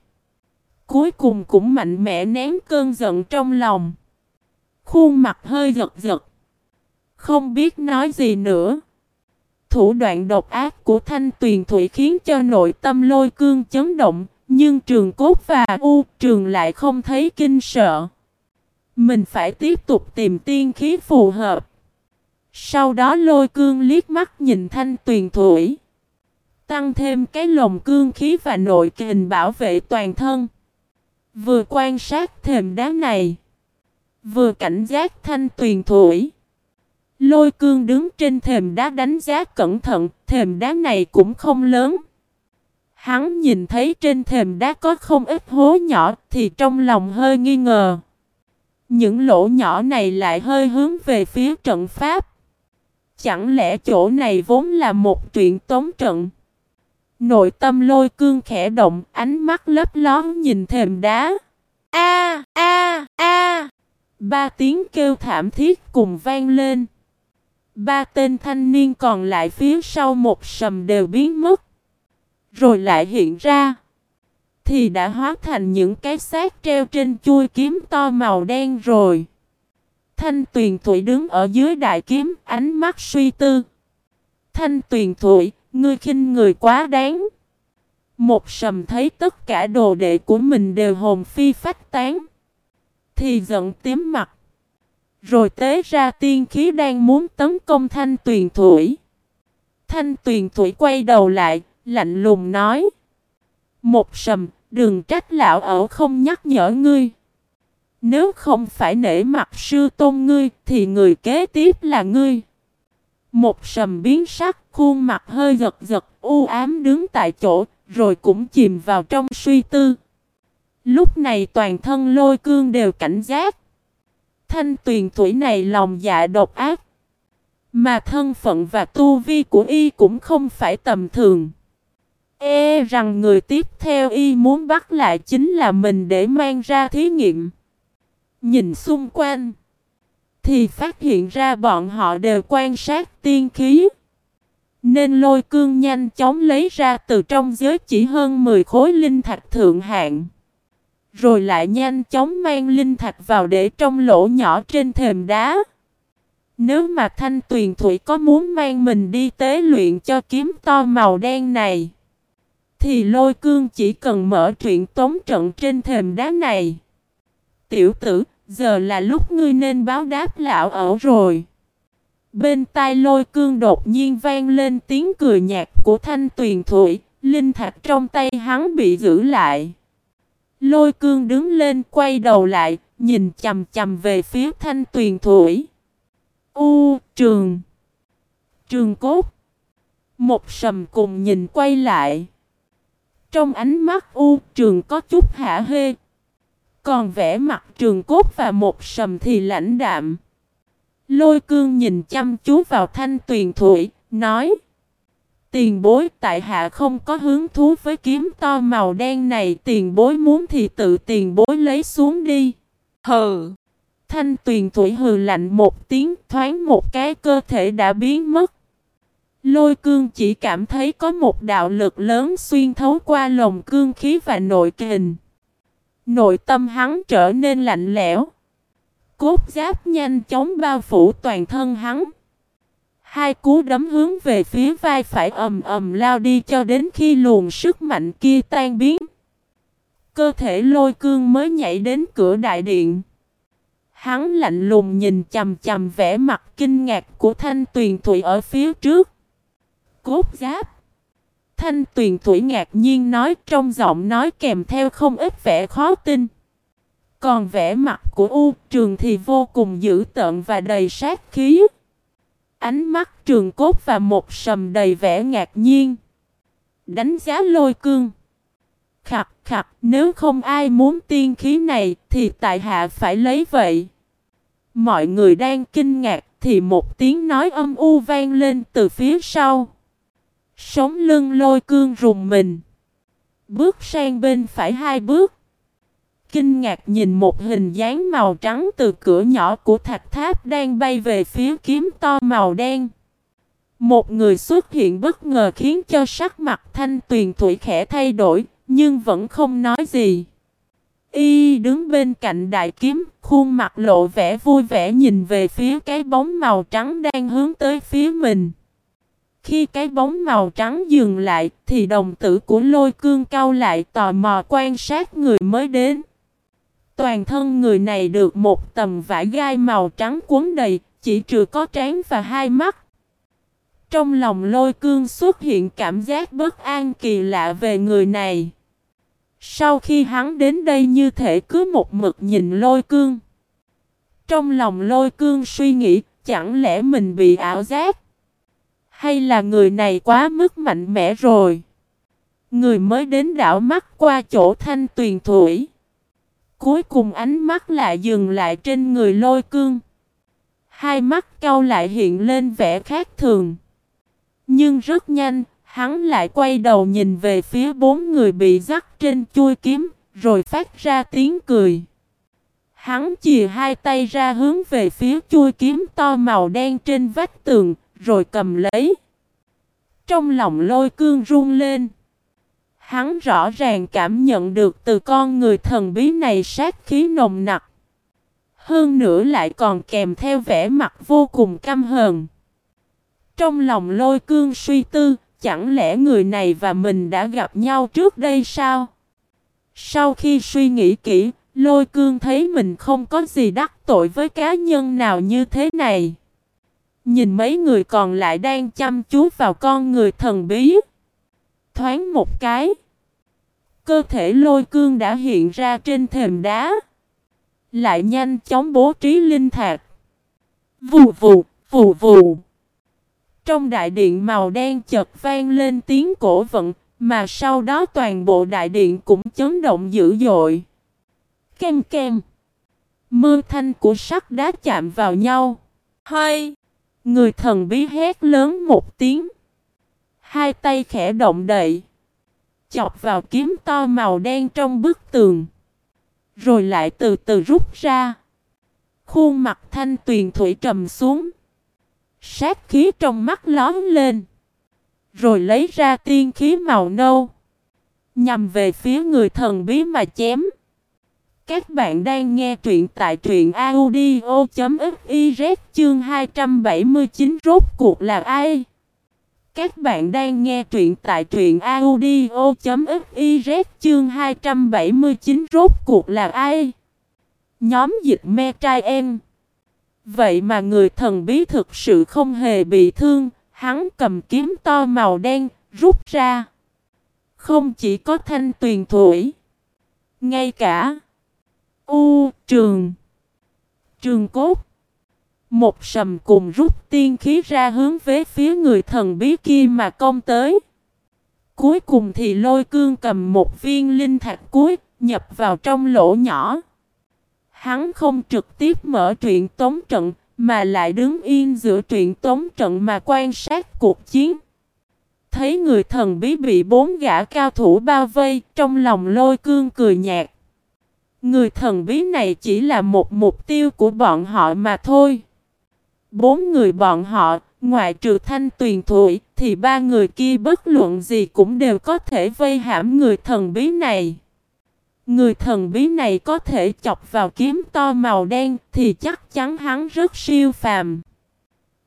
S1: Cuối cùng cũng mạnh mẽ nén cơn giận trong lòng. Khuôn mặt hơi giật giật. Không biết nói gì nữa. Thủ đoạn độc ác của thanh tuyền thủy khiến cho nội tâm lôi cương chấn động. Nhưng trường cốt và u trường lại không thấy kinh sợ. Mình phải tiếp tục tìm tiên khí phù hợp. Sau đó lôi cương liếc mắt nhìn thanh tuyền thủy. Tăng thêm cái lồng cương khí và nội kình bảo vệ toàn thân. Vừa quan sát thềm đá này. Vừa cảnh giác thanh tuyền thổi. Lôi cương đứng trên thềm đá đánh giá cẩn thận, thềm đá này cũng không lớn. Hắn nhìn thấy trên thềm đá có không ít hố nhỏ thì trong lòng hơi nghi ngờ. Những lỗ nhỏ này lại hơi hướng về phía trận pháp. Chẳng lẽ chỗ này vốn là một chuyện tống trận? Nội tâm lôi cương khẽ động, ánh mắt lấp lón nhìn thềm đá. A a a Ba tiếng kêu thảm thiết cùng vang lên. Ba tên thanh niên còn lại phía sau một sầm đều biến mất. Rồi lại hiện ra. Thì đã hóa thành những cái xác treo trên chui kiếm to màu đen rồi. Thanh tuyền thủy đứng ở dưới đại kiếm, ánh mắt suy tư. Thanh tuyền thủy, ngươi khinh người quá đáng. Một sầm thấy tất cả đồ đệ của mình đều hồn phi phách tán. Thì giận tím mặt. Rồi tế ra tiên khí đang muốn tấn công thanh tuyền thủy. Thanh tuyền thủy quay đầu lại, lạnh lùng nói. Một sầm, đừng trách lão ở không nhắc nhở ngươi. Nếu không phải nể mặt sư tôn ngươi, thì người kế tiếp là ngươi. Một sầm biến sắc, khuôn mặt hơi giật giật, u ám đứng tại chỗ, rồi cũng chìm vào trong suy tư. Lúc này toàn thân lôi cương đều cảnh giác. Thanh tuyền tuổi này lòng dạ độc ác. Mà thân phận và tu vi của y cũng không phải tầm thường. E rằng người tiếp theo y muốn bắt lại chính là mình để mang ra thí nghiệm. Nhìn xung quanh. Thì phát hiện ra bọn họ đều quan sát tiên khí. Nên lôi cương nhanh chóng lấy ra từ trong giới chỉ hơn 10 khối linh thạch thượng hạng. Rồi lại nhanh chóng mang linh thạch vào để trong lỗ nhỏ trên thềm đá. Nếu mà thanh tuyền thủy có muốn mang mình đi tế luyện cho kiếm to màu đen này. Thì lôi cương chỉ cần mở truyện tống trận trên thềm đá này. Tiểu tử, giờ là lúc ngươi nên báo đáp lão ở rồi. Bên tai lôi cương đột nhiên vang lên tiếng cười nhạt của thanh tuyền thủy, Linh thạch trong tay hắn bị giữ lại. Lôi cương đứng lên quay đầu lại, nhìn chầm chầm về phía thanh tuyền thủy. U, trường. Trường cốt. Một sầm cùng nhìn quay lại. Trong ánh mắt U trường có chút hả hê. Còn vẻ mặt trường cốt và một sầm thì lãnh đạm. Lôi cương nhìn chăm chú vào thanh tuyền thủy, nói. Tiền bối tại hạ không có hứng thú với kiếm to màu đen này. Tiền bối muốn thì tự tiền bối lấy xuống đi. Hừ. Thanh tuyền thủy hừ lạnh một tiếng thoáng một cái cơ thể đã biến mất. Lôi cương chỉ cảm thấy có một đạo lực lớn xuyên thấu qua lồng cương khí và nội kình. Nội tâm hắn trở nên lạnh lẽo. Cốt giáp nhanh chóng bao phủ toàn thân hắn. Hai cú đấm hướng về phía vai phải ầm ầm lao đi cho đến khi luồng sức mạnh kia tan biến. Cơ thể lôi cương mới nhảy đến cửa đại điện. Hắn lạnh lùng nhìn chầm chầm vẻ mặt kinh ngạc của thanh tuyền thủy ở phía trước. Cốt giáp. Thanh tuyền thủy ngạc nhiên nói trong giọng nói kèm theo không ít vẻ khó tin. Còn vẻ mặt của U trường thì vô cùng dữ tợn và đầy sát khí. Ánh mắt trường cốt và một sầm đầy vẻ ngạc nhiên. Đánh giá lôi cương. Khặt khặt nếu không ai muốn tiên khí này thì tại hạ phải lấy vậy. Mọi người đang kinh ngạc thì một tiếng nói âm u vang lên từ phía sau. Sống lưng lôi cương rùng mình. Bước sang bên phải hai bước. Kinh ngạc nhìn một hình dáng màu trắng từ cửa nhỏ của thạch tháp đang bay về phía kiếm to màu đen. Một người xuất hiện bất ngờ khiến cho sắc mặt thanh tuyền thủy khẽ thay đổi, nhưng vẫn không nói gì. Y đứng bên cạnh đại kiếm, khuôn mặt lộ vẻ vui vẻ nhìn về phía cái bóng màu trắng đang hướng tới phía mình. Khi cái bóng màu trắng dừng lại, thì đồng tử của lôi cương cao lại tò mò quan sát người mới đến. Toàn thân người này được một tầm vải gai màu trắng cuốn đầy, chỉ trừ có trán và hai mắt. Trong lòng lôi cương xuất hiện cảm giác bất an kỳ lạ về người này. Sau khi hắn đến đây như thể cứ một mực nhìn lôi cương. Trong lòng lôi cương suy nghĩ chẳng lẽ mình bị ảo giác. Hay là người này quá mức mạnh mẽ rồi. Người mới đến đảo mắt qua chỗ thanh tuyền thủy. Cuối cùng ánh mắt lại dừng lại trên người lôi cương. Hai mắt cau lại hiện lên vẻ khác thường. Nhưng rất nhanh, hắn lại quay đầu nhìn về phía bốn người bị dắt trên chui kiếm, rồi phát ra tiếng cười. Hắn chìa hai tay ra hướng về phía chui kiếm to màu đen trên vách tường, rồi cầm lấy. Trong lòng lôi cương run lên. Hắn rõ ràng cảm nhận được từ con người thần bí này sát khí nồng nặc. Hơn nữa lại còn kèm theo vẻ mặt vô cùng căm hờn. Trong lòng lôi cương suy tư, chẳng lẽ người này và mình đã gặp nhau trước đây sao? Sau khi suy nghĩ kỹ, lôi cương thấy mình không có gì đắc tội với cá nhân nào như thế này. Nhìn mấy người còn lại đang chăm chú vào con người thần bí. Thoáng một cái. Cơ thể lôi cương đã hiện ra trên thềm đá. Lại nhanh chóng bố trí linh thạc. Vù vù, vù vù. Trong đại điện màu đen chợt vang lên tiếng cổ vận, mà sau đó toàn bộ đại điện cũng chấn động dữ dội. Kem kem. Mưa thanh của sắt đá chạm vào nhau. Hơi. Người thần bí hét lớn một tiếng. Hai tay khẽ động đậy. Chọc vào kiếm to màu đen trong bức tường. Rồi lại từ từ rút ra. Khuôn mặt thanh tuyền thủy trầm xuống. Sát khí trong mắt lóm lên. Rồi lấy ra tiên khí màu nâu. Nhằm về phía người thần bí mà chém. Các bạn đang nghe truyện tại truyện audio.fiz chương 279 rốt cuộc là ai? Các bạn đang nghe truyện tại truyện audio.fiz chương 279 rốt cuộc là ai? Nhóm dịch me trai em. Vậy mà người thần bí thực sự không hề bị thương, hắn cầm kiếm to màu đen, rút ra. Không chỉ có thanh tuyền thủy. Ngay cả U, trường, trường cốt. Một sầm cùng rút tiên khí ra hướng về phía người thần bí kia mà công tới. Cuối cùng thì lôi cương cầm một viên linh thạch cuối, nhập vào trong lỗ nhỏ. Hắn không trực tiếp mở truyện tống trận, mà lại đứng yên giữa truyện tống trận mà quan sát cuộc chiến. Thấy người thần bí bị bốn gã cao thủ bao vây, trong lòng lôi cương cười nhạt. Người thần bí này chỉ là một mục tiêu của bọn họ mà thôi. Bốn người bọn họ, ngoại trừ thanh tuyền thủy, thì ba người kia bất luận gì cũng đều có thể vây hãm người thần bí này. Người thần bí này có thể chọc vào kiếm to màu đen thì chắc chắn hắn rất siêu phàm.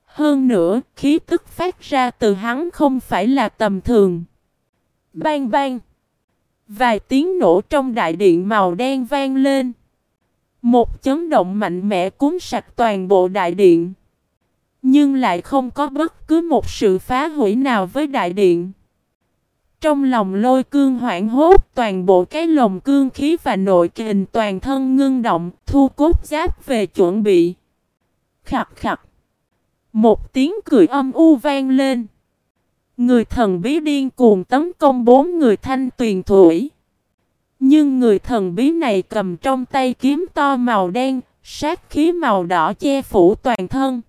S1: Hơn nữa, khí tức phát ra từ hắn không phải là tầm thường. Bang bang. Vài tiếng nổ trong đại điện màu đen vang lên. Một chấn động mạnh mẽ cuốn sạch toàn bộ đại điện. Nhưng lại không có bất cứ một sự phá hủy nào với đại điện. Trong lòng lôi cương hoảng hốt toàn bộ cái lồng cương khí và nội kình toàn thân ngưng động thu cốt giáp về chuẩn bị. Khặt khặt. Một tiếng cười âm u vang lên. Người thần bí điên cuồng tấn công bốn người thanh tuyền thủy. Nhưng người thần bí này cầm trong tay kiếm to màu đen, sát khí màu đỏ che phủ toàn thân.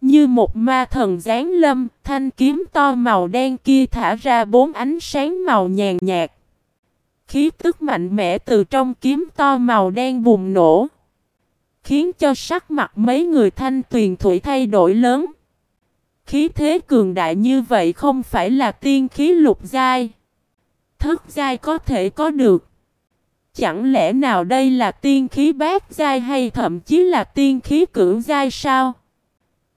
S1: Như một ma thần giáng lâm, thanh kiếm to màu đen kia thả ra bốn ánh sáng màu nhàn nhạt. Khí tức mạnh mẽ từ trong kiếm to màu đen bùng nổ. Khiến cho sắc mặt mấy người thanh tuyền thủy thay đổi lớn. Khí thế cường đại như vậy không phải là tiên khí lục giai. Thất giai có thể có được. Chẳng lẽ nào đây là tiên khí bát giai hay thậm chí là tiên khí cửu giai sao?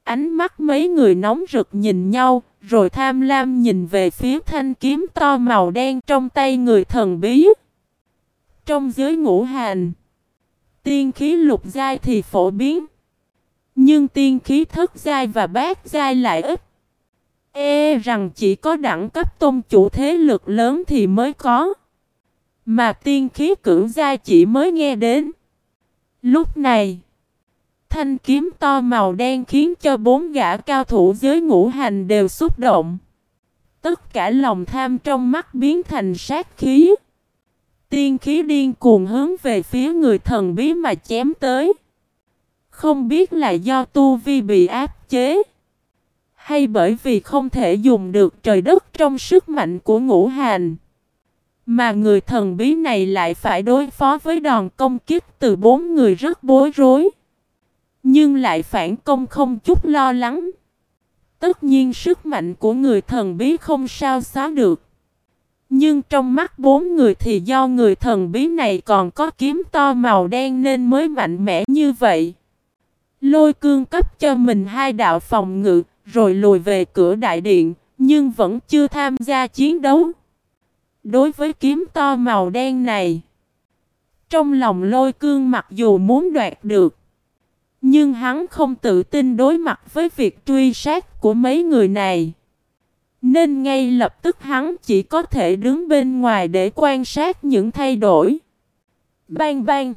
S1: Ánh mắt mấy người nóng rực nhìn nhau, rồi tham lam nhìn về phía thanh kiếm to màu đen trong tay người thần bí. Trong giới ngũ hành, tiên khí lục giai thì phổ biến. Nhưng tiên khí thất giai và bát giai lại ít. E rằng chỉ có đẳng cấp tôn chủ thế lực lớn thì mới có. Mà tiên khí cửu giai chỉ mới nghe đến. Lúc này, thanh kiếm to màu đen khiến cho bốn gã cao thủ giới ngũ hành đều xúc động. Tất cả lòng tham trong mắt biến thành sát khí. Tiên khí điên cuồng hướng về phía người thần bí mà chém tới. Không biết là do tu vi bị áp chế. Hay bởi vì không thể dùng được trời đất trong sức mạnh của ngũ hành. Mà người thần bí này lại phải đối phó với đòn công kích từ bốn người rất bối rối. Nhưng lại phản công không chút lo lắng. Tất nhiên sức mạnh của người thần bí không sao xóa được. Nhưng trong mắt bốn người thì do người thần bí này còn có kiếm to màu đen nên mới mạnh mẽ như vậy. Lôi cương cấp cho mình hai đạo phòng ngự, rồi lùi về cửa đại điện, nhưng vẫn chưa tham gia chiến đấu. Đối với kiếm to màu đen này, trong lòng lôi cương mặc dù muốn đoạt được, nhưng hắn không tự tin đối mặt với việc truy sát của mấy người này. Nên ngay lập tức hắn chỉ có thể đứng bên ngoài để quan sát những thay đổi. Bang bang.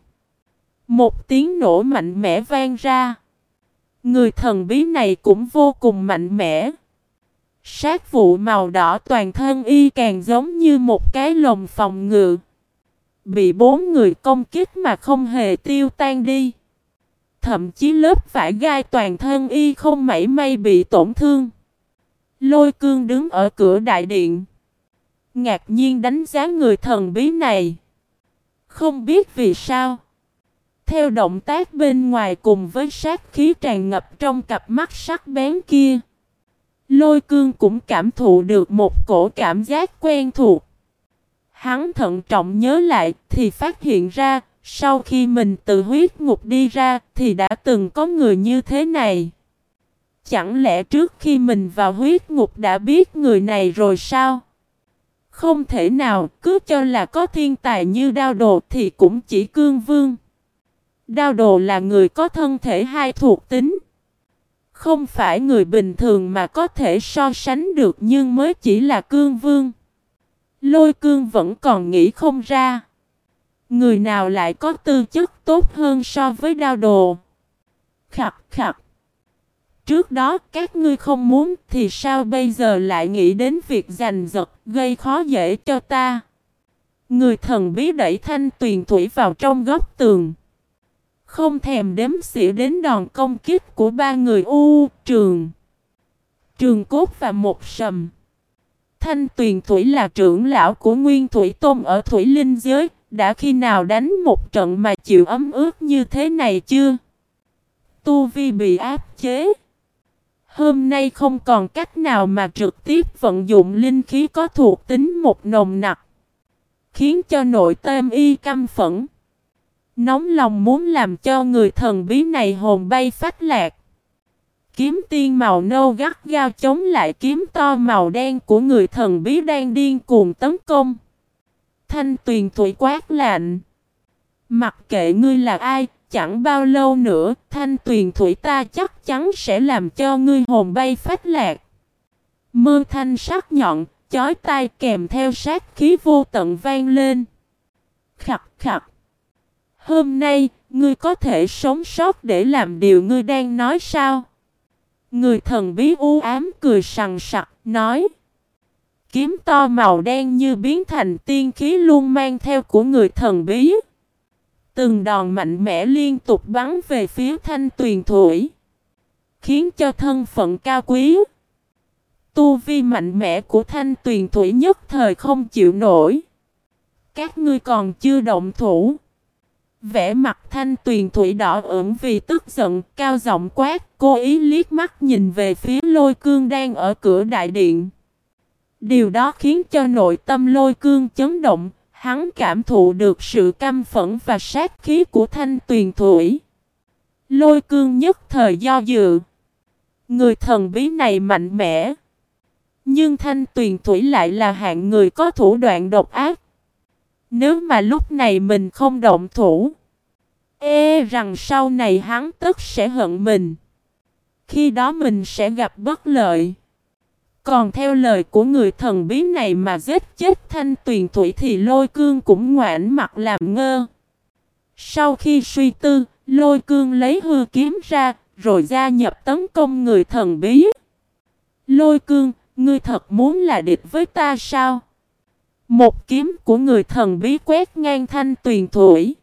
S1: Một tiếng nổ mạnh mẽ vang ra. Người thần bí này cũng vô cùng mạnh mẽ. Sát vụ màu đỏ toàn thân y càng giống như một cái lồng phòng ngự. Bị bốn người công kích mà không hề tiêu tan đi. Thậm chí lớp vải gai toàn thân y không mảy may bị tổn thương. Lôi cương đứng ở cửa đại điện. Ngạc nhiên đánh giá người thần bí này. Không biết vì sao. Theo động tác bên ngoài cùng với sát khí tràn ngập trong cặp mắt sắc bén kia. Lôi cương cũng cảm thụ được một cổ cảm giác quen thuộc. Hắn thận trọng nhớ lại thì phát hiện ra sau khi mình từ huyết ngục đi ra thì đã từng có người như thế này. Chẳng lẽ trước khi mình vào huyết ngục đã biết người này rồi sao? Không thể nào, cứ cho là có thiên tài như đao đồ thì cũng chỉ cương vương. Đao đồ là người có thân thể hai thuộc tính. Không phải người bình thường mà có thể so sánh được nhưng mới chỉ là cương vương. Lôi cương vẫn còn nghĩ không ra. Người nào lại có tư chất tốt hơn so với đao đồ. Khặt khặt. Trước đó các ngươi không muốn thì sao bây giờ lại nghĩ đến việc giành giật gây khó dễ cho ta. Người thần bí đẩy thanh tuyền thủy vào trong góc tường. Không thèm đếm xỉa đến đòn công kích của ba người U, Trường, Trường Cốt và một sầm. Thanh Tuyền Thủy là trưởng lão của Nguyên Thủy Tôn ở Thủy Linh Giới, đã khi nào đánh một trận mà chịu ấm ướt như thế này chưa? Tu Vi bị áp chế. Hôm nay không còn cách nào mà trực tiếp vận dụng linh khí có thuộc tính một nồng nặc. Khiến cho nội tâm y căm phẫn. Nóng lòng muốn làm cho người thần bí này hồn bay phách lạc. Kiếm tiên màu nâu gắt gao chống lại kiếm to màu đen của người thần bí đang điên cuồng tấn công. Thanh tuyền thủy quát lạnh. Mặc kệ ngươi là ai, chẳng bao lâu nữa, thanh tuyền thủy ta chắc chắn sẽ làm cho ngươi hồn bay phách lạc. Mơ thanh sắc nhọn, chói tai kèm theo sát khí vô tận vang lên. Khặt khặt. Hôm nay, ngươi có thể sống sót để làm điều ngươi đang nói sao? Người thần bí u ám cười sằng sặc, nói. Kiếm to màu đen như biến thành tiên khí luôn mang theo của người thần bí. Từng đòn mạnh mẽ liên tục bắn về phía thanh tuyền Thủy, Khiến cho thân phận cao quý. Tu vi mạnh mẽ của thanh tuyền thủy nhất thời không chịu nổi. Các ngươi còn chưa động thủ. Vẽ mặt thanh tuyền thủy đỏ ửng vì tức giận, cao giọng quát, cô ý liếc mắt nhìn về phía lôi cương đang ở cửa đại điện. Điều đó khiến cho nội tâm lôi cương chấn động, hắn cảm thụ được sự căm phẫn và sát khí của thanh tuyền thủy. Lôi cương nhất thời do dự. Người thần bí này mạnh mẽ. Nhưng thanh tuyền thủy lại là hạng người có thủ đoạn độc ác. Nếu mà lúc này mình không động thủ. e rằng sau này hắn tức sẽ hận mình. Khi đó mình sẽ gặp bất lợi. Còn theo lời của người thần bí này mà giết chết thanh tuyền thủy thì lôi cương cũng ngoãn mặt làm ngơ. Sau khi suy tư, lôi cương lấy hư kiếm ra, rồi gia nhập tấn công người thần bí. Lôi cương, ngươi thật muốn là địch với ta sao? Một kiếm của người thần bí quét ngang thanh tuyền thủy.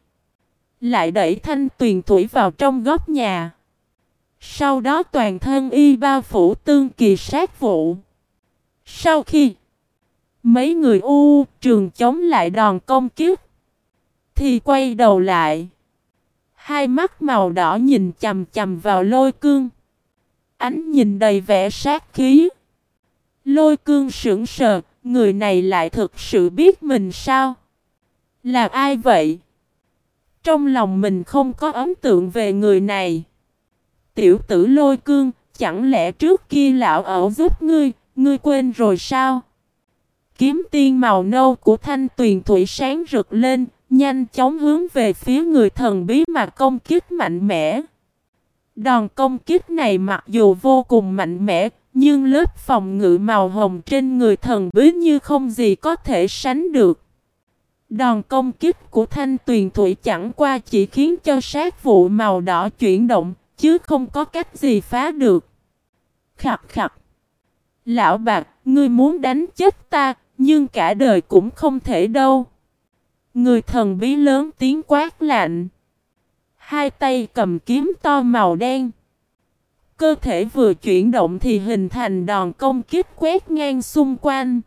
S1: Lại đẩy thanh tuyền thủy vào trong góc nhà. Sau đó toàn thân y bao phủ tương kỳ sát vụ. Sau khi mấy người u trường chống lại đòn công kiếp, thì quay đầu lại. Hai mắt màu đỏ nhìn chầm chầm vào lôi cương. Ánh nhìn đầy vẻ sát khí. Lôi cương sững sờ, người này lại thực sự biết mình sao? Là ai vậy? Trong lòng mình không có ấn tượng về người này. Tiểu tử lôi cương, chẳng lẽ trước kia lão ẩu giúp ngươi, ngươi quên rồi sao? Kiếm tiên màu nâu của thanh tuyền thủy sáng rực lên, nhanh chóng hướng về phía người thần bí mà công kích mạnh mẽ. Đòn công kích này mặc dù vô cùng mạnh mẽ, nhưng lớp phòng ngự màu hồng trên người thần bí như không gì có thể sánh được. Đòn công kích của thanh tuyền thủy chẳng qua chỉ khiến cho sát vụ màu đỏ chuyển động, chứ không có cách gì phá được. Khặt khặt. Lão bạc, ngươi muốn đánh chết ta, nhưng cả đời cũng không thể đâu. Người thần bí lớn tiếng quát lạnh. Hai tay cầm kiếm to màu đen. Cơ thể vừa chuyển động thì hình thành đòn công kích quét ngang xung quanh.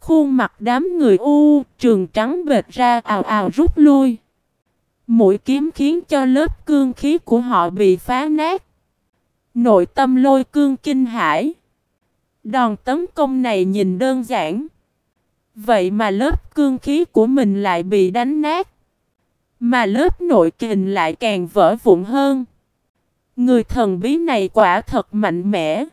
S1: Khuôn mặt đám người u, trường trắng bệt ra ào ào rút lui. Mũi kiếm khiến cho lớp cương khí của họ bị phá nát. Nội tâm lôi cương kinh hãi. Đòn tấn công này nhìn đơn giản. Vậy mà lớp cương khí của mình lại bị đánh nát. Mà lớp nội kình lại càng vỡ vụn hơn. Người thần bí này quả thật mạnh mẽ.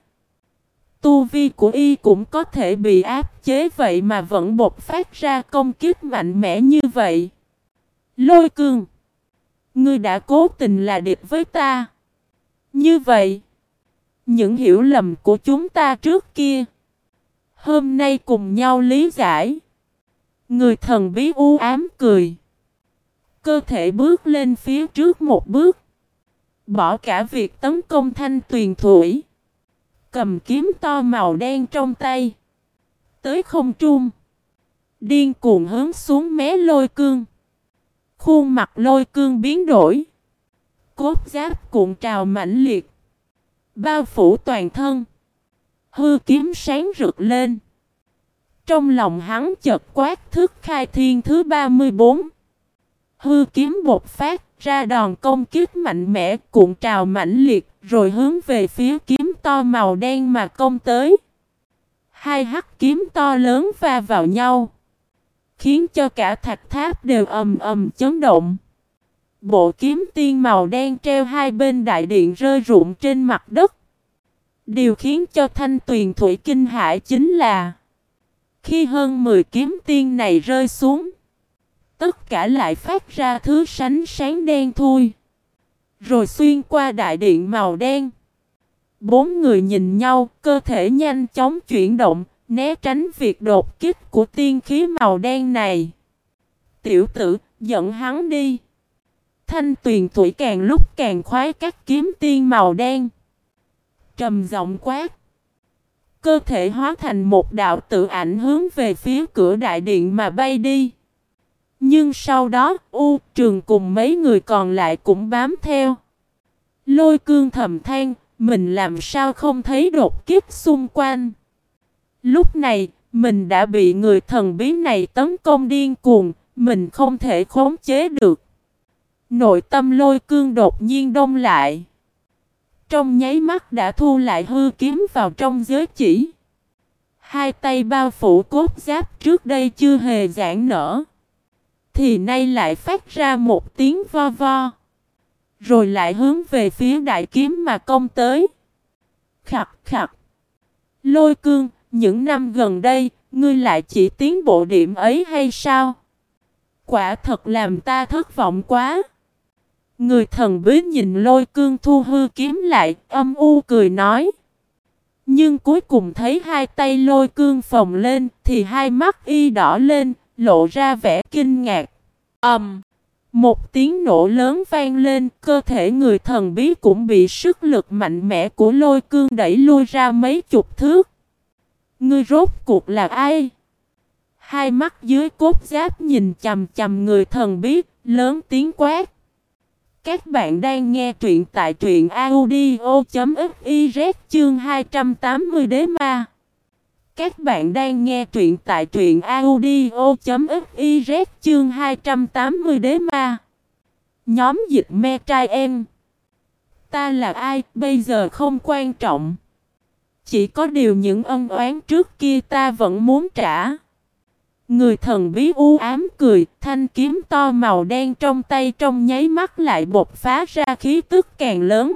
S1: Tu vi của y cũng có thể bị áp chế, vậy mà vẫn bộc phát ra công kích mạnh mẽ như vậy. Lôi cương. Ngươi đã cố tình là địch với ta. Như vậy. Những hiểu lầm của chúng ta trước kia. Hôm nay cùng nhau lý giải. Người thần bí u ám cười. Cơ thể bước lên phía trước một bước. Bỏ cả việc tấn công thanh tuyền thủy. Cầm kiếm to màu đen trong tay. Tới không trung. Điên cuồng hướng xuống mé lôi cương. Khuôn mặt lôi cương biến đổi. Cốt giáp cuộn trào mãnh liệt. Bao phủ toàn thân. Hư kiếm sáng rực lên. Trong lòng hắn chợt quát thức khai thiên thứ 34. Hư kiếm bột phát ra đòn công kích mạnh mẽ, cuộn trào mãnh liệt, rồi hướng về phía kiếm to màu đen mà công tới. Hai hắc kiếm to lớn va vào nhau. Khiến cho cả thạch tháp đều ầm ầm chấn động. Bộ kiếm tiên màu đen treo hai bên đại điện rơi rụng trên mặt đất. Điều khiến cho thanh tuyền thủy kinh hải chính là Khi hơn 10 kiếm tiên này rơi xuống Tất cả lại phát ra thứ sánh sáng đen thui Rồi xuyên qua đại điện màu đen Bốn người nhìn nhau, cơ thể nhanh chóng chuyển động, né tránh việc đột kích của tiên khí màu đen này. Tiểu tử, dẫn hắn đi. Thanh tuyền tuổi càng lúc càng khoái các kiếm tiên màu đen. Trầm giọng quát. Cơ thể hóa thành một đạo tự ảnh hướng về phía cửa đại điện mà bay đi. Nhưng sau đó, U Trường cùng mấy người còn lại cũng bám theo. Lôi cương thầm than, mình làm sao không thấy đột kiếp xung quanh. Lúc này, mình đã bị người thần bí này tấn công điên cuồng, mình không thể khống chế được. Nội tâm lôi cương đột nhiên đông lại. Trong nháy mắt đã thu lại hư kiếm vào trong giới chỉ. Hai tay bao phủ cốt giáp trước đây chưa hề giãn nở. Thì nay lại phát ra một tiếng vo vo. Rồi lại hướng về phía đại kiếm mà công tới. Khặt khặt. Lôi cương, những năm gần đây, ngươi lại chỉ tiến bộ điểm ấy hay sao? Quả thật làm ta thất vọng quá. Người thần bí nhìn lôi cương thu hư kiếm lại, âm u cười nói. Nhưng cuối cùng thấy hai tay lôi cương phồng lên, thì hai mắt y đỏ lên, lộ ra vẻ kinh ngạc. ầm, um, Một tiếng nổ lớn vang lên, cơ thể người thần bí cũng bị sức lực mạnh mẽ của lôi cương đẩy lui ra mấy chục thước. Ngươi rốt cuộc là ai? Hai mắt dưới cốt giáp nhìn chầm chầm người thần bí, lớn tiếng quát. Các bạn đang nghe truyện tại truyện audio.fiz chương 280 đế ma. Các bạn đang nghe truyện tại truyện audio.fiz chương 280 đế ma. Nhóm dịch me trai em. Ta là ai bây giờ không quan trọng. Chỉ có điều những ân oán trước kia ta vẫn muốn trả. Người thần bí u ám cười, thanh kiếm to màu đen trong tay trong nháy mắt lại bột phá ra khí tức càng lớn.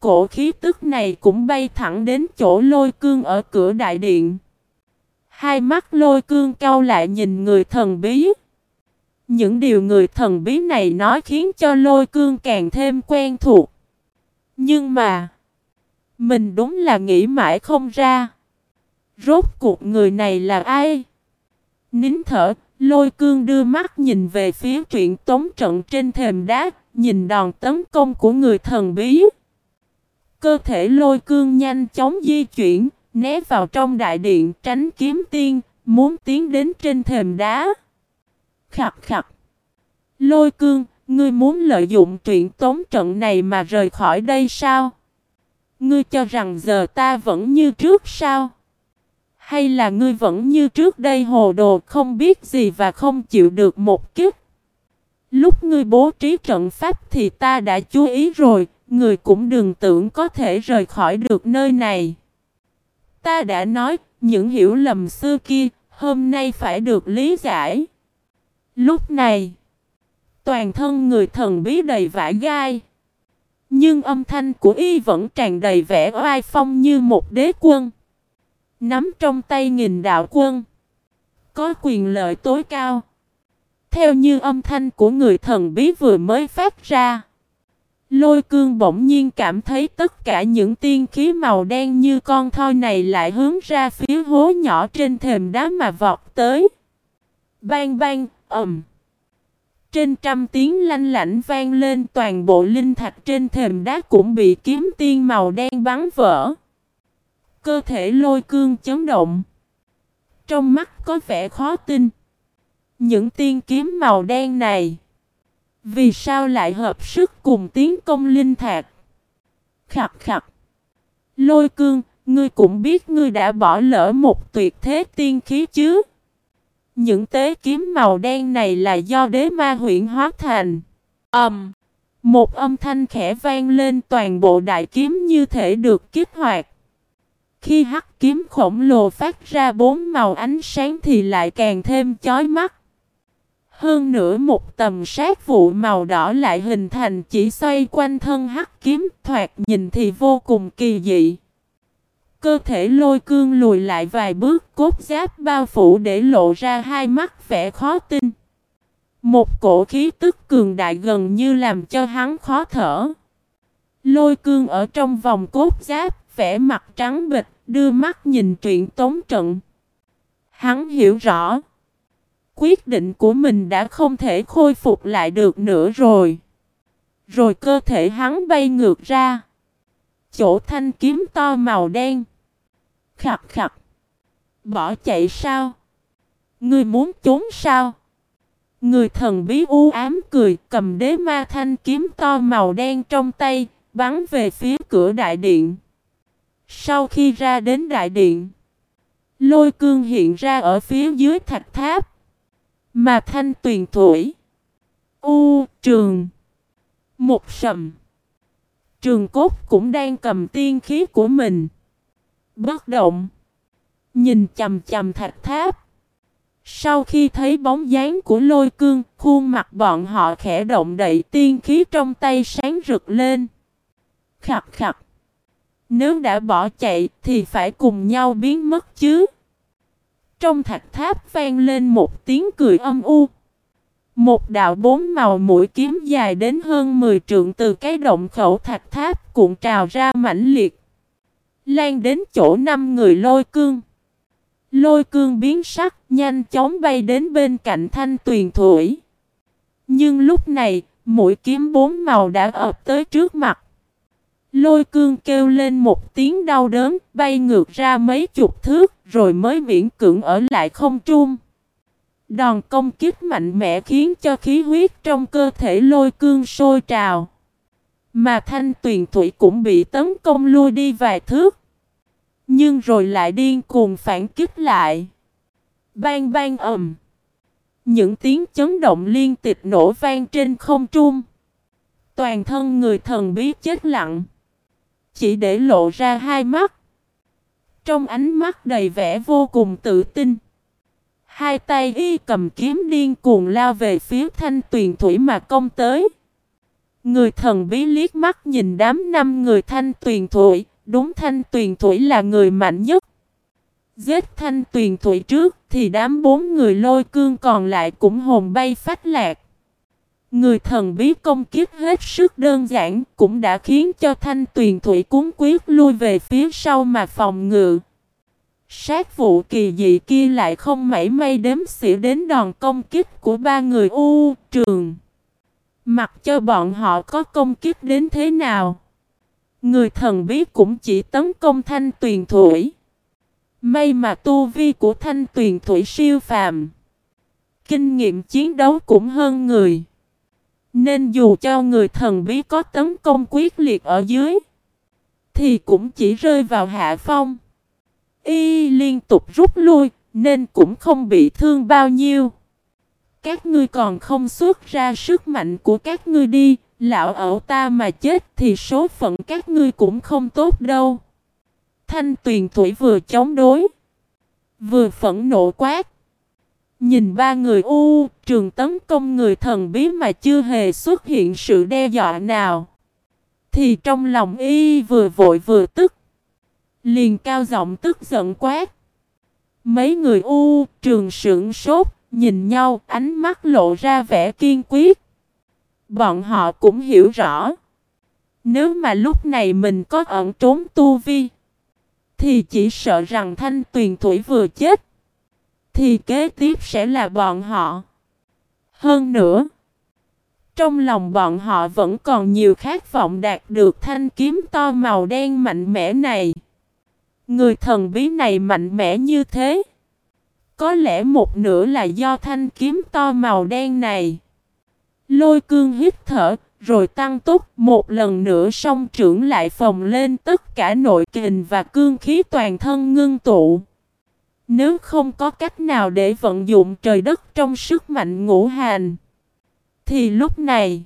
S1: Cổ khí tức này cũng bay thẳng đến chỗ lôi cương ở cửa đại điện. Hai mắt lôi cương cau lại nhìn người thần bí. Những điều người thần bí này nói khiến cho lôi cương càng thêm quen thuộc. Nhưng mà, mình đúng là nghĩ mãi không ra. Rốt cuộc người này là ai? Nín thở, lôi cương đưa mắt nhìn về phía truyện tống trận trên thềm đá, nhìn đòn tấn công của người thần bí. Cơ thể lôi cương nhanh chóng di chuyển, né vào trong đại điện tránh kiếm tiên, muốn tiến đến trên thềm đá. Khặt khặt. Lôi cương, ngươi muốn lợi dụng truyện tống trận này mà rời khỏi đây sao? Ngươi cho rằng giờ ta vẫn như trước sao? Hay là ngươi vẫn như trước đây hồ đồ không biết gì và không chịu được một kiếp? Lúc ngươi bố trí trận pháp thì ta đã chú ý rồi, người cũng đừng tưởng có thể rời khỏi được nơi này. Ta đã nói, những hiểu lầm xưa kia, hôm nay phải được lý giải. Lúc này, toàn thân người thần bí đầy vải gai. Nhưng âm thanh của y vẫn tràn đầy vẻ oai phong như một đế quân. Nắm trong tay nghìn đạo quân. Có quyền lợi tối cao. Theo như âm thanh của người thần bí vừa mới phát ra. Lôi cương bỗng nhiên cảm thấy tất cả những tiên khí màu đen như con thoi này lại hướng ra phía hố nhỏ trên thềm đá mà vọt tới. Bang bang, ầm. Trên trăm tiếng lanh lảnh vang lên toàn bộ linh thạch trên thềm đá cũng bị kiếm tiên màu đen bắn vỡ. Cơ thể lôi cương chấn động. Trong mắt có vẻ khó tin. Những tiên kiếm màu đen này. Vì sao lại hợp sức cùng tiến công linh thạch? Khặt khặt. Lôi cương, ngươi cũng biết ngươi đã bỏ lỡ một tuyệt thế tiên khí chứ? Những tế kiếm màu đen này là do đế ma huyện hóa thành. Ầm. Um, một âm thanh khẽ vang lên toàn bộ đại kiếm như thể được kích hoạt. Khi hắc kiếm khổng lồ phát ra bốn màu ánh sáng thì lại càng thêm chói mắt. Hơn nữa một tầm sát vụ màu đỏ lại hình thành chỉ xoay quanh thân hắc kiếm thoạt nhìn thì vô cùng kỳ dị. Cơ thể lôi cương lùi lại vài bước cốt giáp bao phủ để lộ ra hai mắt vẻ khó tin. Một cổ khí tức cường đại gần như làm cho hắn khó thở. Lôi cương ở trong vòng cốt giáp, vẻ mặt trắng bịch, đưa mắt nhìn truyện tống trận. Hắn hiểu rõ. Quyết định của mình đã không thể khôi phục lại được nữa rồi. Rồi cơ thể hắn bay ngược ra. Chỗ thanh kiếm to màu đen. Khặt khặt. Bỏ chạy sao? Ngươi muốn trốn sao? Người thần bí u ám cười cầm đế ma thanh kiếm to màu đen trong tay, bắn về phía cửa đại điện. Sau khi ra đến đại điện, lôi cương hiện ra ở phía dưới thạch tháp. Mà thanh tuyền thổi. U, trường. Một sầm. Trường cốt cũng đang cầm tiên khí của mình. Bất động. Nhìn chầm chầm thạch tháp. Sau khi thấy bóng dáng của lôi cương, khuôn mặt bọn họ khẽ động đậy tiên khí trong tay sáng rực lên. Khặt khặt. Nếu đã bỏ chạy thì phải cùng nhau biến mất chứ. Trong thạch tháp vang lên một tiếng cười âm u. Một đạo bốn màu mũi kiếm dài đến hơn 10 trượng từ cái động khẩu thạch tháp cuộn trào ra mãnh liệt. Lan đến chỗ năm người lôi cương. Lôi cương biến sắc nhanh chóng bay đến bên cạnh thanh tuyền thổi. Nhưng lúc này, mũi kiếm bốn màu đã ập tới trước mặt. Lôi cương kêu lên một tiếng đau đớn, bay ngược ra mấy chục thước, rồi mới miễn cưỡng ở lại không trung. Đòn công kích mạnh mẽ khiến cho khí huyết trong cơ thể lôi cương sôi trào. Mà thanh tuyền thủy cũng bị tấn công lui đi vài thước. Nhưng rồi lại điên cuồng phản kích lại. Bang bang ầm. Những tiếng chấn động liên tịch nổ vang trên không trung. Toàn thân người thần bí chết lặng chỉ để lộ ra hai mắt. Trong ánh mắt đầy vẻ vô cùng tự tin. Hai tay y cầm kiếm điên cuồng lao về phía thanh tuyền thủy mà công tới. Người thần bí liếc mắt nhìn đám năm người thanh tuyền thủy, đúng thanh tuyền thủy là người mạnh nhất. Giết thanh tuyền thủy trước thì đám bốn người lôi cương còn lại cũng hồn bay phách lạc. Người thần bí công kiếp hết sức đơn giản cũng đã khiến cho thanh tuyền thủy cuốn quyết lui về phía sau mà phòng ngự. Sát vụ kỳ dị kia lại không mảy may đếm xỉa đến đòn công kích của ba người U trường. Mặc cho bọn họ có công kích đến thế nào. Người thần bí cũng chỉ tấn công thanh tuyền thủy. May mà tu vi của thanh tuyền thủy siêu phàm. Kinh nghiệm chiến đấu cũng hơn người. Nên dù cho người thần bí có tấn công quyết liệt ở dưới, thì cũng chỉ rơi vào hạ phong. Y liên tục rút lui, nên cũng không bị thương bao nhiêu. Các ngươi còn không xuất ra sức mạnh của các ngươi đi, lão ẩu ta mà chết thì số phận các ngươi cũng không tốt đâu. Thanh tuyền thủy vừa chống đối, vừa phẫn nộ quát. Nhìn ba người u, trường tấn công người thần bí mà chưa hề xuất hiện sự đe dọa nào. Thì trong lòng y vừa vội vừa tức. Liền cao giọng tức giận quát. Mấy người u, trường sững sốt, nhìn nhau, ánh mắt lộ ra vẻ kiên quyết. Bọn họ cũng hiểu rõ. Nếu mà lúc này mình có ẩn trốn tu vi, thì chỉ sợ rằng thanh tuyền thủy vừa chết thì kế tiếp sẽ là bọn họ. Hơn nữa, trong lòng bọn họ vẫn còn nhiều khát vọng đạt được thanh kiếm to màu đen mạnh mẽ này. Người thần bí này mạnh mẽ như thế. Có lẽ một nửa là do thanh kiếm to màu đen này. Lôi cương hít thở, rồi tăng tốc một lần nữa song trưởng lại phồng lên tất cả nội kình và cương khí toàn thân ngưng tụ. Nếu không có cách nào để vận dụng trời đất trong sức mạnh ngũ hành, thì lúc này,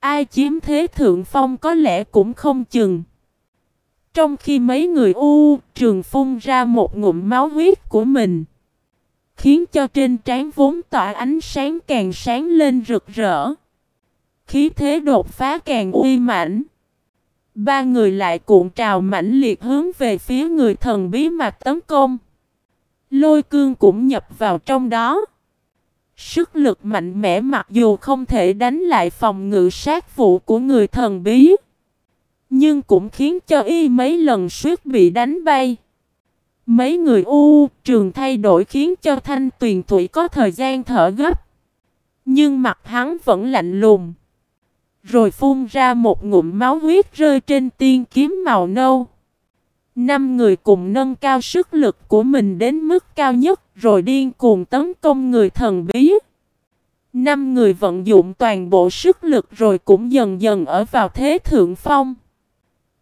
S1: ai chiếm thế thượng phong có lẽ cũng không chừng. Trong khi mấy người u trường phun ra một ngụm máu huyết của mình, khiến cho trên trán vốn tỏa ánh sáng càng sáng lên rực rỡ. Khí thế đột phá càng uy mãnh. Ba người lại cuộn trào mãnh liệt hướng về phía người thần bí mặt tấn công. Lôi cương cũng nhập vào trong đó. Sức lực mạnh mẽ mặc dù không thể đánh lại phòng ngự sát vụ của người thần bí. Nhưng cũng khiến cho y mấy lần suýt bị đánh bay. Mấy người u trường thay đổi khiến cho thanh tuyền thủy có thời gian thở gấp. Nhưng mặt hắn vẫn lạnh lùng. Rồi phun ra một ngụm máu huyết rơi trên tiên kiếm màu nâu. Năm người cùng nâng cao sức lực của mình đến mức cao nhất, rồi điên cuồng tấn công người thần bí. Năm người vận dụng toàn bộ sức lực rồi cũng dần dần ở vào thế thượng phong.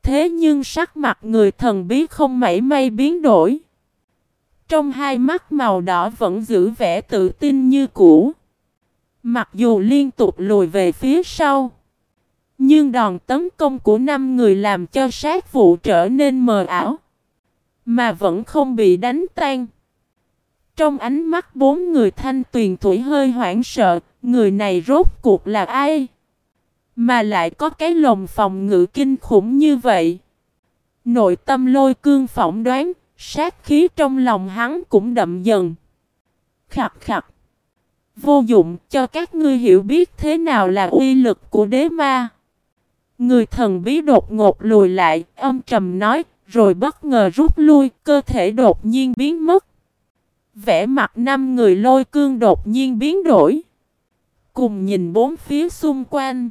S1: Thế nhưng sắc mặt người thần bí không mảy may biến đổi. Trong hai mắt màu đỏ vẫn giữ vẻ tự tin như cũ. Mặc dù liên tục lùi về phía sau. Nhưng đòn tấn công của năm người làm cho sát vụ trở nên mờ ảo. Mà vẫn không bị đánh tan. Trong ánh mắt bốn người thanh tuyền thủy hơi hoảng sợ, người này rốt cuộc là ai? Mà lại có cái lồng phòng ngự kinh khủng như vậy. Nội tâm lôi cương phỏng đoán, sát khí trong lòng hắn cũng đậm dần. Khặt khặt. Vô dụng cho các ngươi hiểu biết thế nào là uy lực của đế ma. Người thần bí đột ngột lùi lại, âm trầm nói, rồi bất ngờ rút lui, cơ thể đột nhiên biến mất. Vẽ mặt năm người lôi cương đột nhiên biến đổi. Cùng nhìn bốn phía xung quanh.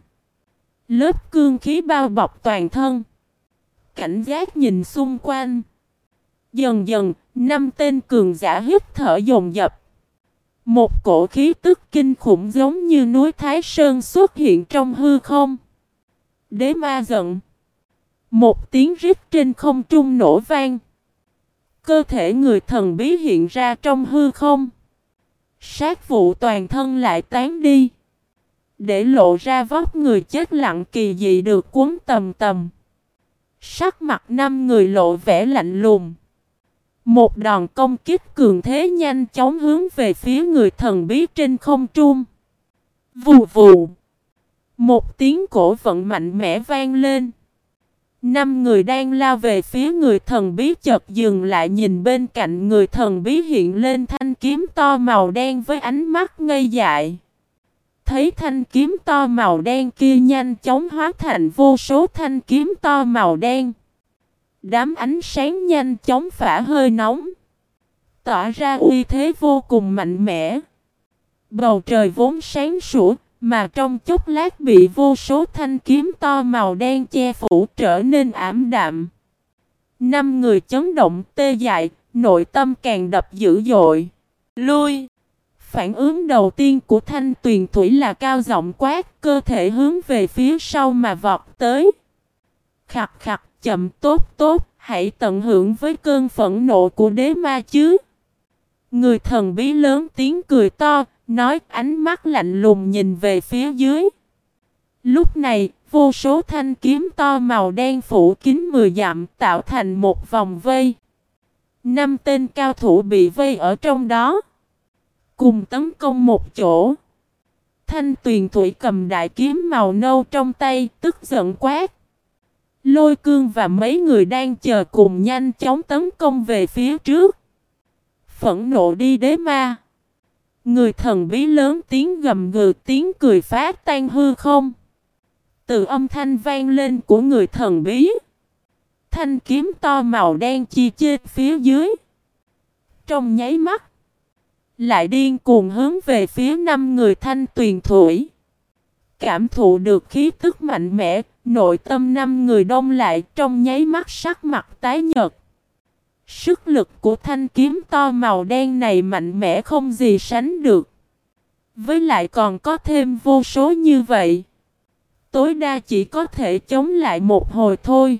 S1: Lớp cương khí bao bọc toàn thân. Cảnh giác nhìn xung quanh. Dần dần, năm tên cường giả hít thở dồn dập. Một cổ khí tức kinh khủng giống như núi Thái Sơn xuất hiện trong hư không. Đế ma giận. Một tiếng rít trên không trung nổ vang. Cơ thể người thần bí hiện ra trong hư không. Sát vụ toàn thân lại tán đi. Để lộ ra vóc người chết lặng kỳ dị được cuốn tầm tầm. Sắc mặt năm người lộ vẻ lạnh lùng. Một đòn công kích cường thế nhanh chóng hướng về phía người thần bí trên không trung. Vù vù. Một tiếng cổ vận mạnh mẽ vang lên. Năm người đang lao về phía người thần bí chợt dừng lại nhìn bên cạnh người thần bí hiện lên thanh kiếm to màu đen với ánh mắt ngây dại. Thấy thanh kiếm to màu đen kia nhanh chóng hóa thành vô số thanh kiếm to màu đen. Đám ánh sáng nhanh chóng phả hơi nóng. Tỏa ra uy thế vô cùng mạnh mẽ. Bầu trời vốn sáng sủa, mà trong chốc lát bị vô số thanh kiếm to màu đen che phủ trở nên ảm đạm. Năm người chấn động tê dại, nội tâm càng đập dữ dội. Lui! Phản ứng đầu tiên của thanh tuyền thủy là cao giọng quát, cơ thể hướng về phía sau mà vọt tới. Khặt khặt, chậm tốt tốt, hãy tận hưởng với cơn phẫn nộ của đế ma chứ. Người thần bí lớn tiếng cười to, nói ánh mắt lạnh lùng nhìn về phía dưới. Lúc này, vô số thanh kiếm to màu đen phủ kín mười dặm tạo thành một vòng vây. Năm tên cao thủ bị vây ở trong đó. Cùng tấn công một chỗ. Thanh tuyền thủy cầm đại kiếm màu nâu trong tay, tức giận quát. Lôi cương và mấy người đang chờ cùng nhanh chóng tấn công về phía trước. Phẫn nộ đi đế ma. Người thần bí lớn tiếng gầm gừ tiếng cười phá tan hư không. Từ âm thanh vang lên của người thần bí. Thanh kiếm to màu đen chi chê phía dưới. Trong nháy mắt. Lại điên cuồng hướng về phía năm người thanh tuyền thủy. Cảm thụ được khí tức mạnh mẽ, nội tâm năm người đông lại trong nháy mắt sắc mặt tái nhợt. Sức lực của thanh kiếm to màu đen này mạnh mẽ không gì sánh được. Với lại còn có thêm vô số như vậy. Tối đa chỉ có thể chống lại một hồi thôi.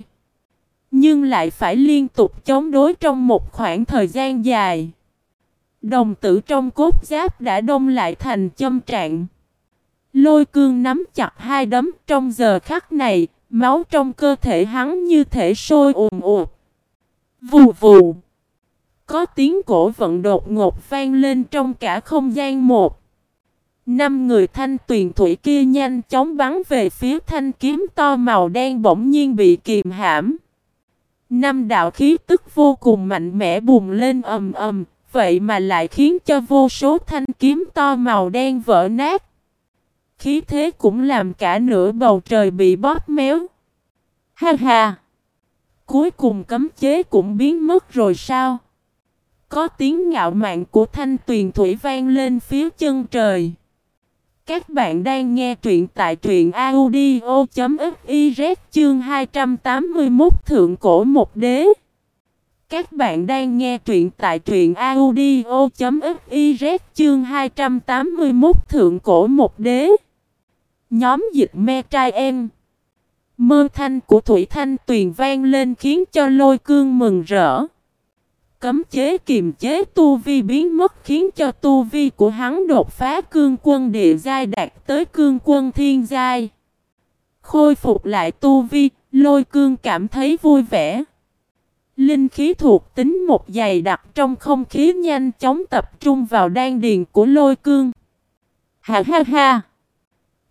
S1: Nhưng lại phải liên tục chống đối trong một khoảng thời gian dài. Đồng tử trong cốt giáp đã đông lại thành châm trạng. Lôi cương nắm chặt hai đấm trong giờ khắc này, máu trong cơ thể hắn như thể sôi ùn ụt. Vù vù. Có tiếng cổ vận đột ngột vang lên trong cả không gian một. Năm người thanh tuyền thủy kia nhanh chóng bắn về phía thanh kiếm to màu đen bỗng nhiên bị kìm hãm. Năm đạo khí tức vô cùng mạnh mẽ bùng lên ầm ầm, vậy mà lại khiến cho vô số thanh kiếm to màu đen vỡ nát. Khí thế cũng làm cả nửa bầu trời bị bóp méo. Ha ha! Cuối cùng cấm chế cũng biến mất rồi sao? Có tiếng ngạo mạn của thanh tuyền thủy vang lên phía chân trời. Các bạn đang nghe truyện tại truyện audio.fiz chương 281 Thượng Cổ Một Đế. Các bạn đang nghe truyện tại truyện audio.fiz chương 281 Thượng Cổ Một Đế. Nhóm dịch me trai em. Mơ thanh của Thủy Thanh Tuyền vang lên khiến cho lôi cương mừng rỡ. Cấm chế kiềm chế tu vi biến mất khiến cho tu vi của hắn đột phá cương quân địa giai đạt tới cương quân thiên giai. Khôi phục lại tu vi, lôi cương cảm thấy vui vẻ. Linh khí thuộc tính một dày đặc trong không khí nhanh chóng tập trung vào đan điền của lôi cương. Ha ha ha!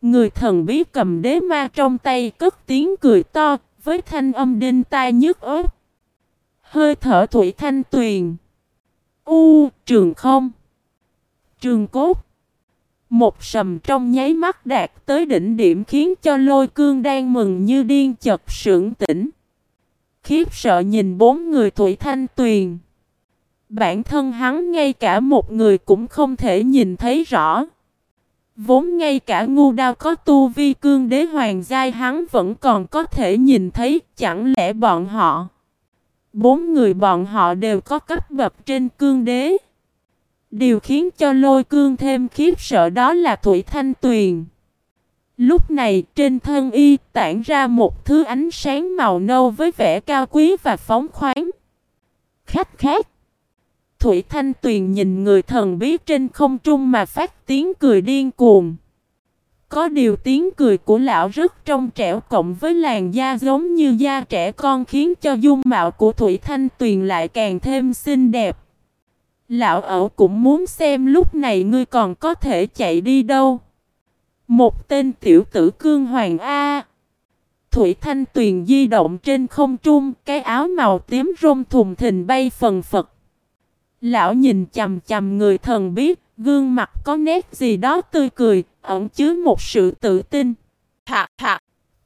S1: Người thần bí cầm đế ma trong tay cất tiếng cười to với thanh âm đinh tai nhức ớt. Hơi thở thủy thanh tuyền. U, trường không. Trường cốt. Một sầm trong nháy mắt đạt tới đỉnh điểm khiến cho lôi cương đang mừng như điên chật sưởng tỉnh. Khiếp sợ nhìn bốn người thủy thanh tuyền. Bản thân hắn ngay cả một người cũng không thể nhìn thấy rõ. Vốn ngay cả ngu đao có tu vi cương đế hoàng giai hắn vẫn còn có thể nhìn thấy, chẳng lẽ bọn họ. Bốn người bọn họ đều có cấp bậc trên cương đế. Điều khiến cho lôi cương thêm khiếp sợ đó là Thủy Thanh Tuyền. Lúc này, trên thân y tản ra một thứ ánh sáng màu nâu với vẻ cao quý và phóng khoáng. Khách khác. Thủy Thanh Tuyền nhìn người thần bí trên không trung mà phát tiếng cười điên cuồng. Có điều tiếng cười của lão rất trong trẻo cộng với làn da giống như da trẻ con khiến cho dung mạo của Thủy Thanh Tuyền lại càng thêm xinh đẹp. Lão ẩu cũng muốn xem lúc này ngươi còn có thể chạy đi đâu. Một tên tiểu tử cương hoàng A. Thủy Thanh Tuyền di động trên không trung, cái áo màu tím rôm thùng thình bay phần phật. Lão nhìn chầm chầm người thần biết, gương mặt có nét gì đó tươi cười, ẩn chứa một sự tự tin. Hạ hạ,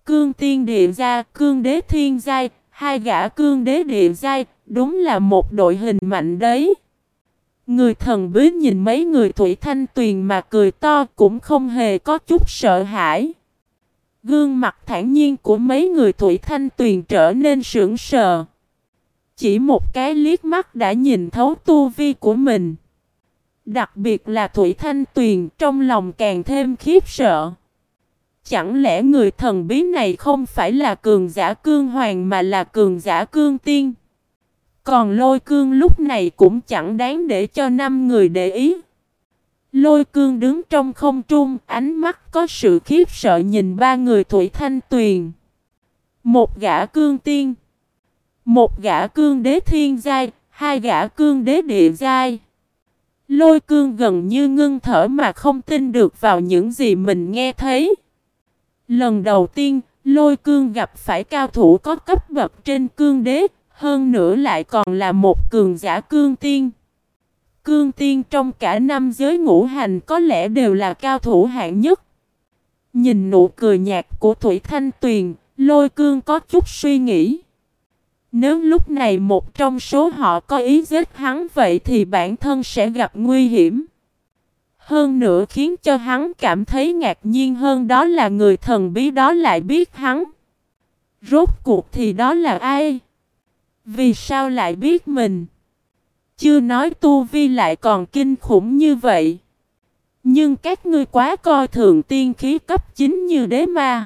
S1: cương tiên địa gia, cương đế thiên giai, hai gã cương đế địa giai, đúng là một đội hình mạnh đấy. Người thần bí nhìn mấy người thủy thanh tuyền mà cười to cũng không hề có chút sợ hãi. Gương mặt thản nhiên của mấy người thủy thanh tuyền trở nên sững sờ. Chỉ một cái liếc mắt đã nhìn thấu tu vi của mình. Đặc biệt là Thủy Thanh Tuyền trong lòng càng thêm khiếp sợ. Chẳng lẽ người thần bí này không phải là cường giả cương hoàng mà là cường giả cương tiên? Còn lôi cương lúc này cũng chẳng đáng để cho năm người để ý. Lôi cương đứng trong không trung, ánh mắt có sự khiếp sợ nhìn ba người Thủy Thanh Tuyền. Một gã cương tiên. Một gã cương đế thiên giai, hai gã cương đế địa giai. Lôi cương gần như ngưng thở mà không tin được vào những gì mình nghe thấy. Lần đầu tiên, lôi cương gặp phải cao thủ có cấp bậc trên cương đế, hơn nữa lại còn là một cường giả cương tiên. Cương tiên trong cả năm giới ngũ hành có lẽ đều là cao thủ hạng nhất. Nhìn nụ cười nhạt của Thủy Thanh Tuyền, lôi cương có chút suy nghĩ. Nếu lúc này một trong số họ có ý giết hắn vậy thì bản thân sẽ gặp nguy hiểm. Hơn nữa khiến cho hắn cảm thấy ngạc nhiên hơn đó là người thần bí đó lại biết hắn. Rốt cuộc thì đó là ai? Vì sao lại biết mình? Chưa nói tu vi lại còn kinh khủng như vậy. Nhưng các ngươi quá coi thường tiên khí cấp chính như đế ma.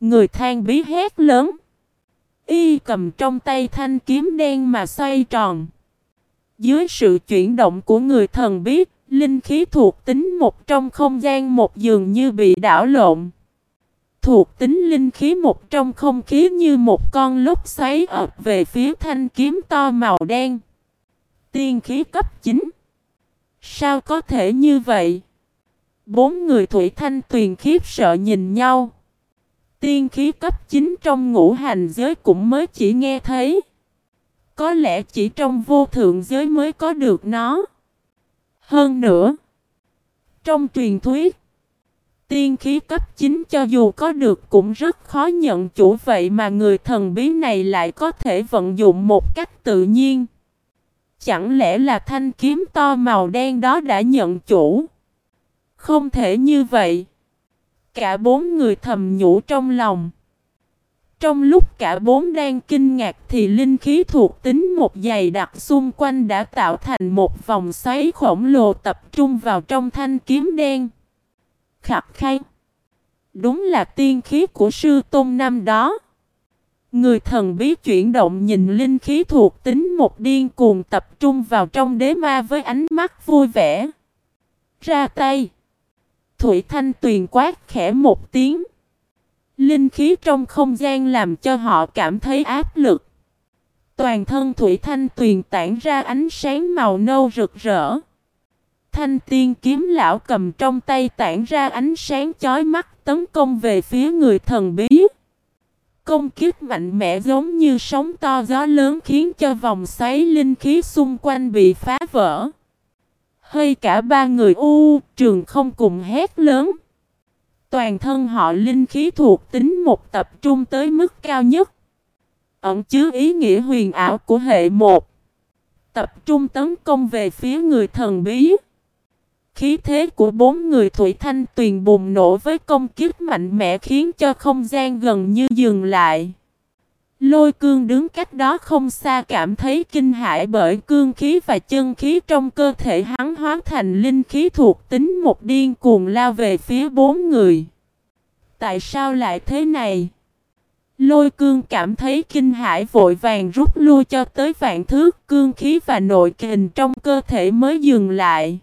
S1: Người than bí hét lớn. Y cầm trong tay thanh kiếm đen mà xoay tròn. Dưới sự chuyển động của người thần biết, linh khí thuộc tính một trong không gian một dường như bị đảo lộn. Thuộc tính linh khí một trong không khí như một con lốc xoáy ập về phía thanh kiếm to màu đen. Tiên khí cấp 9. Sao có thể như vậy? Bốn người thủy thanh tuyền khiếp sợ nhìn nhau. Tiên khí cấp 9 trong ngũ hành giới cũng mới chỉ nghe thấy. Có lẽ chỉ trong vô thượng giới mới có được nó. Hơn nữa, trong truyền thuyết, tiên khí cấp 9 cho dù có được cũng rất khó nhận chủ vậy mà người thần bí này lại có thể vận dụng một cách tự nhiên. Chẳng lẽ là thanh kiếm to màu đen đó đã nhận chủ? Không thể như vậy. Cả bốn người thầm nhủ trong lòng. Trong lúc cả bốn đang kinh ngạc thì linh khí thuộc tính một dày đặc xung quanh đã tạo thành một vòng xoáy khổng lồ tập trung vào trong thanh kiếm đen. Khặt khai. Đúng là tiên khí của sư tôn năm đó. Người thần bí chuyển động nhìn linh khí thuộc tính một điên cuồng tập trung vào trong đế ma với ánh mắt vui vẻ. Ra tay. Thủy Thanh Tuyền quát khẽ một tiếng. Linh khí trong không gian làm cho họ cảm thấy áp lực. Toàn thân Thủy Thanh Tuyền tản ra ánh sáng màu nâu rực rỡ. Thanh tiên kiếm lão cầm trong tay tản ra ánh sáng chói mắt tấn công về phía người thần bí. Công kiếp mạnh mẽ giống như sóng to gió lớn khiến cho vòng xoáy linh khí xung quanh bị phá vỡ. Hơi cả ba người u, trường không cùng hét lớn. Toàn thân họ linh khí thuộc tính một tập trung tới mức cao nhất. Ẩn chứa ý nghĩa huyền ảo của hệ một. Tập trung tấn công về phía người thần bí. Khí thế của bốn người Thủy Thanh Tuyền bùng nổ với công kiếp mạnh mẽ khiến cho không gian gần như dừng lại. Lôi cương đứng cách đó không xa cảm thấy kinh hãi bởi cương khí và chân khí trong cơ thể hắn hóa thành linh khí thuộc tính một điên cuồng lao về phía bốn người. Tại sao lại thế này? Lôi cương cảm thấy kinh hãi vội vàng rút lui cho tới vạn thước cương khí và nội kình trong cơ thể mới dừng lại.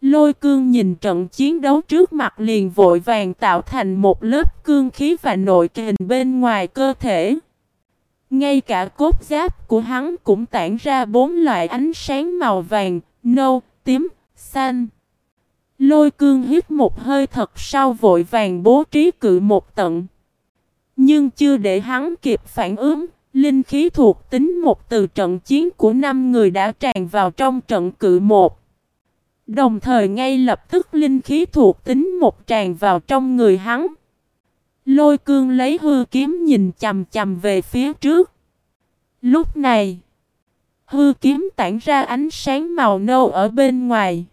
S1: Lôi cương nhìn trận chiến đấu trước mặt liền vội vàng tạo thành một lớp cương khí và nội kình bên ngoài cơ thể. Ngay cả cốt giáp của hắn cũng tản ra bốn loại ánh sáng màu vàng, nâu, tím, xanh. Lôi cương hít một hơi thật sâu vội vàng bố trí cự một tận. Nhưng chưa để hắn kịp phản ứng, linh khí thuộc tính một từ trận chiến của năm người đã tràn vào trong trận cự một. Đồng thời ngay lập tức linh khí thuộc tính một tràn vào trong người hắn. Lôi cương lấy hư kiếm nhìn chầm chầm về phía trước. Lúc này, hư kiếm tản ra ánh sáng màu nâu ở bên ngoài.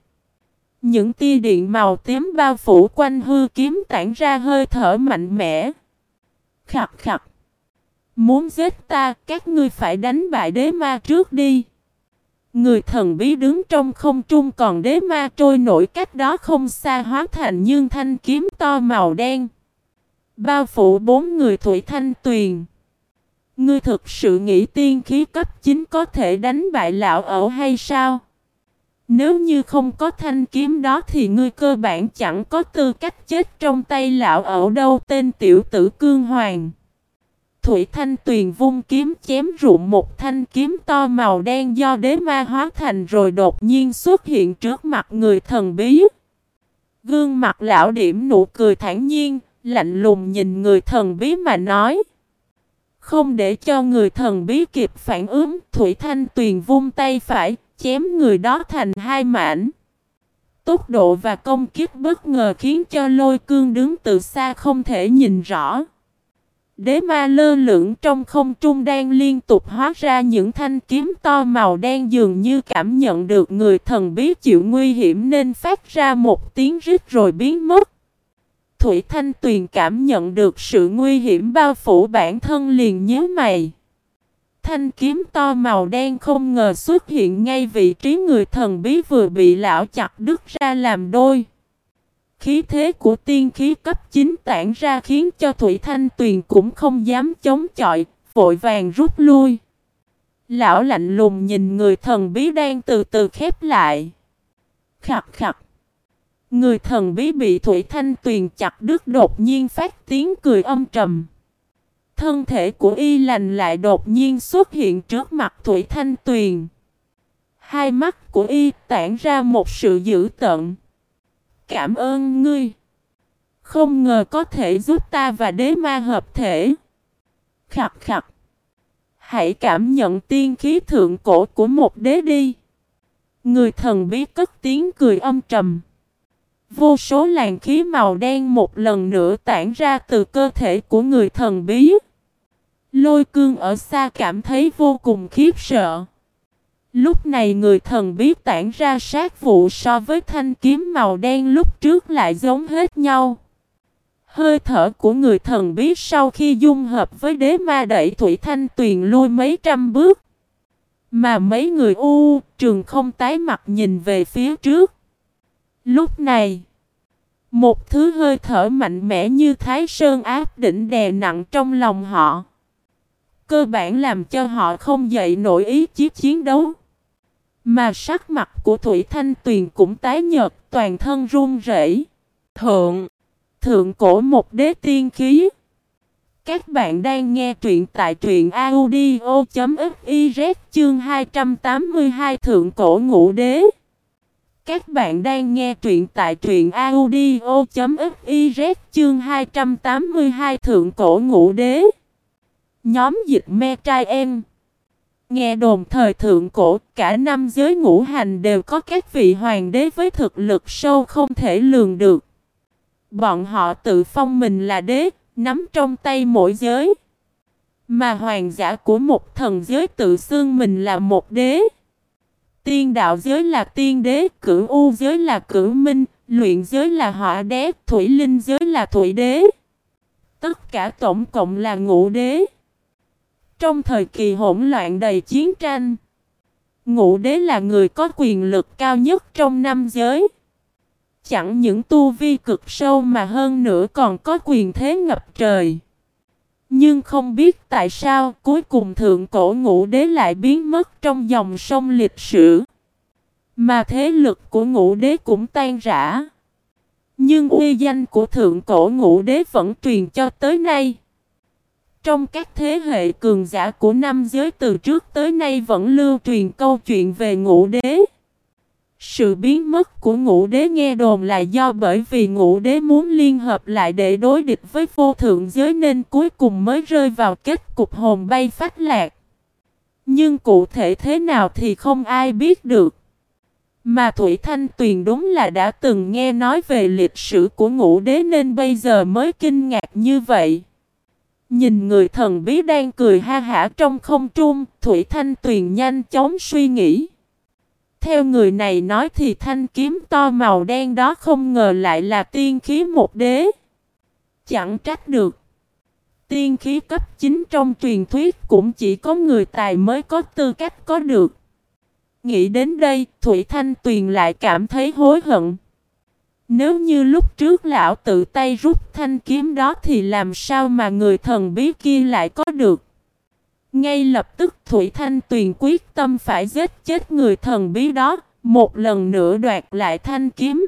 S1: Những tia điện màu tím bao phủ quanh hư kiếm tản ra hơi thở mạnh mẽ. Khập khập. Muốn giết ta, các ngươi phải đánh bại đế ma trước đi. Người thần bí đứng trong không trung còn đế ma trôi nổi cách đó không xa hóa thành nhưng thanh kiếm to màu đen. Bao phủ bốn người thủy thanh tuyền. Ngươi thực sự nghĩ tiên khí cấp 9 có thể đánh bại lão ẩu hay sao? Nếu như không có thanh kiếm đó thì ngươi cơ bản chẳng có tư cách chết trong tay lão ẩu đâu tên tiểu tử cương hoàng. Thủy Thanh Tuyền vung kiếm chém rụng một thanh kiếm to màu đen do đế ma hóa thành rồi đột nhiên xuất hiện trước mặt người thần bí. Gương mặt lão điểm nụ cười thản nhiên, lạnh lùng nhìn người thần bí mà nói. Không để cho người thần bí kịp phản ứng, Thủy Thanh Tuyền vung tay phải, chém người đó thành hai mảnh. Tốc độ và công kích bất ngờ khiến cho lôi cương đứng từ xa không thể nhìn rõ. Đế ma lơ lửng trong không trung đang liên tục hóa ra những thanh kiếm to màu đen dường như cảm nhận được người thần bí chịu nguy hiểm nên phát ra một tiếng rít rồi biến mất. Thủy Thanh Tuyền cảm nhận được sự nguy hiểm bao phủ bản thân liền nhớ mày. Thanh kiếm to màu đen không ngờ xuất hiện ngay vị trí người thần bí vừa bị lão chặt đứt ra làm đôi. Khí thế của tiên khí cấp 9 tản ra khiến cho Thủy Thanh Tuyền cũng không dám chống chọi, vội vàng rút lui. Lão lạnh lùng nhìn người thần bí đang từ từ khép lại. Khặt khặt. Người thần bí bị Thủy Thanh Tuyền chặt đứt đột nhiên phát tiếng cười âm trầm. Thân thể của y lành lại đột nhiên xuất hiện trước mặt Thủy Thanh Tuyền. Hai mắt của y tản ra một sự dữ tận. Cảm ơn ngươi. Không ngờ có thể giúp ta và đế ma hợp thể. Khặt khặt. Hãy cảm nhận tiên khí thượng cổ của một đế đi. Người thần bí cất tiếng cười âm trầm. Vô số làn khí màu đen một lần nữa tản ra từ cơ thể của người thần bí. Lôi cương ở xa cảm thấy vô cùng khiếp sợ. Lúc này người thần bí tản ra sát vụ so với thanh kiếm màu đen lúc trước lại giống hết nhau. Hơi thở của người thần bí sau khi dung hợp với đế ma đẩy Thủy Thanh Tuyền lui mấy trăm bước. Mà mấy người u, trường không tái mặt nhìn về phía trước. Lúc này, một thứ hơi thở mạnh mẽ như thái sơn áp đỉnh đè nặng trong lòng họ. Cơ bản làm cho họ không dậy nổi ý chí chiến đấu. Mà sắc mặt của Thủy Thanh Tuyền cũng tái nhợt, toàn thân run rẩy. Thượng, thượng cổ một đế tiên khí. Các bạn đang nghe truyện tại truyện audio.fiz chương 282 Thượng Cổ Ngũ Đế. Các bạn đang nghe truyện tại truyện audio.fiz chương 282 Thượng Cổ Ngũ Đế. Nhóm dịch me trai em. Nghe đồn thời thượng cổ, cả năm giới ngũ hành đều có các vị hoàng đế với thực lực sâu không thể lường được. Bọn họ tự phong mình là đế, nắm trong tay mỗi giới. Mà hoàng giả của một thần giới tự xưng mình là một đế. Tiên đạo giới là tiên đế, cửu u giới là cửu minh, luyện giới là hỏa đế, thủy linh giới là thủy đế. Tất cả tổng cộng là ngũ đế. Trong thời kỳ hỗn loạn đầy chiến tranh, ngũ đế là người có quyền lực cao nhất trong năm giới. Chẳng những tu vi cực sâu mà hơn nữa còn có quyền thế ngập trời. Nhưng không biết tại sao cuối cùng thượng cổ ngũ đế lại biến mất trong dòng sông lịch sử. Mà thế lực của ngũ đế cũng tan rã. Nhưng uy danh của thượng cổ ngũ đế vẫn truyền cho tới nay. Trong các thế hệ cường giả của năm giới từ trước tới nay vẫn lưu truyền câu chuyện về ngũ đế. Sự biến mất của ngũ đế nghe đồn là do bởi vì ngũ đế muốn liên hợp lại để đối địch với vô thượng giới nên cuối cùng mới rơi vào kết cục hồn bay phát lạc. Nhưng cụ thể thế nào thì không ai biết được. Mà Thủy Thanh Tuyền đúng là đã từng nghe nói về lịch sử của ngũ đế nên bây giờ mới kinh ngạc như vậy. Nhìn người thần bí đang cười ha hả trong không trung, Thủy Thanh Tuyền nhanh chóng suy nghĩ. Theo người này nói thì thanh kiếm to màu đen đó không ngờ lại là tiên khí một đế. Chẳng trách được. Tiên khí cấp 9 trong truyền thuyết cũng chỉ có người tài mới có tư cách có được. Nghĩ đến đây, Thủy Thanh Tuyền lại cảm thấy hối hận. Nếu như lúc trước lão tự tay rút thanh kiếm đó thì làm sao mà người thần bí kia lại có được? Ngay lập tức Thủy Thanh Tuyền quyết tâm phải giết chết người thần bí đó, một lần nữa đoạt lại thanh kiếm.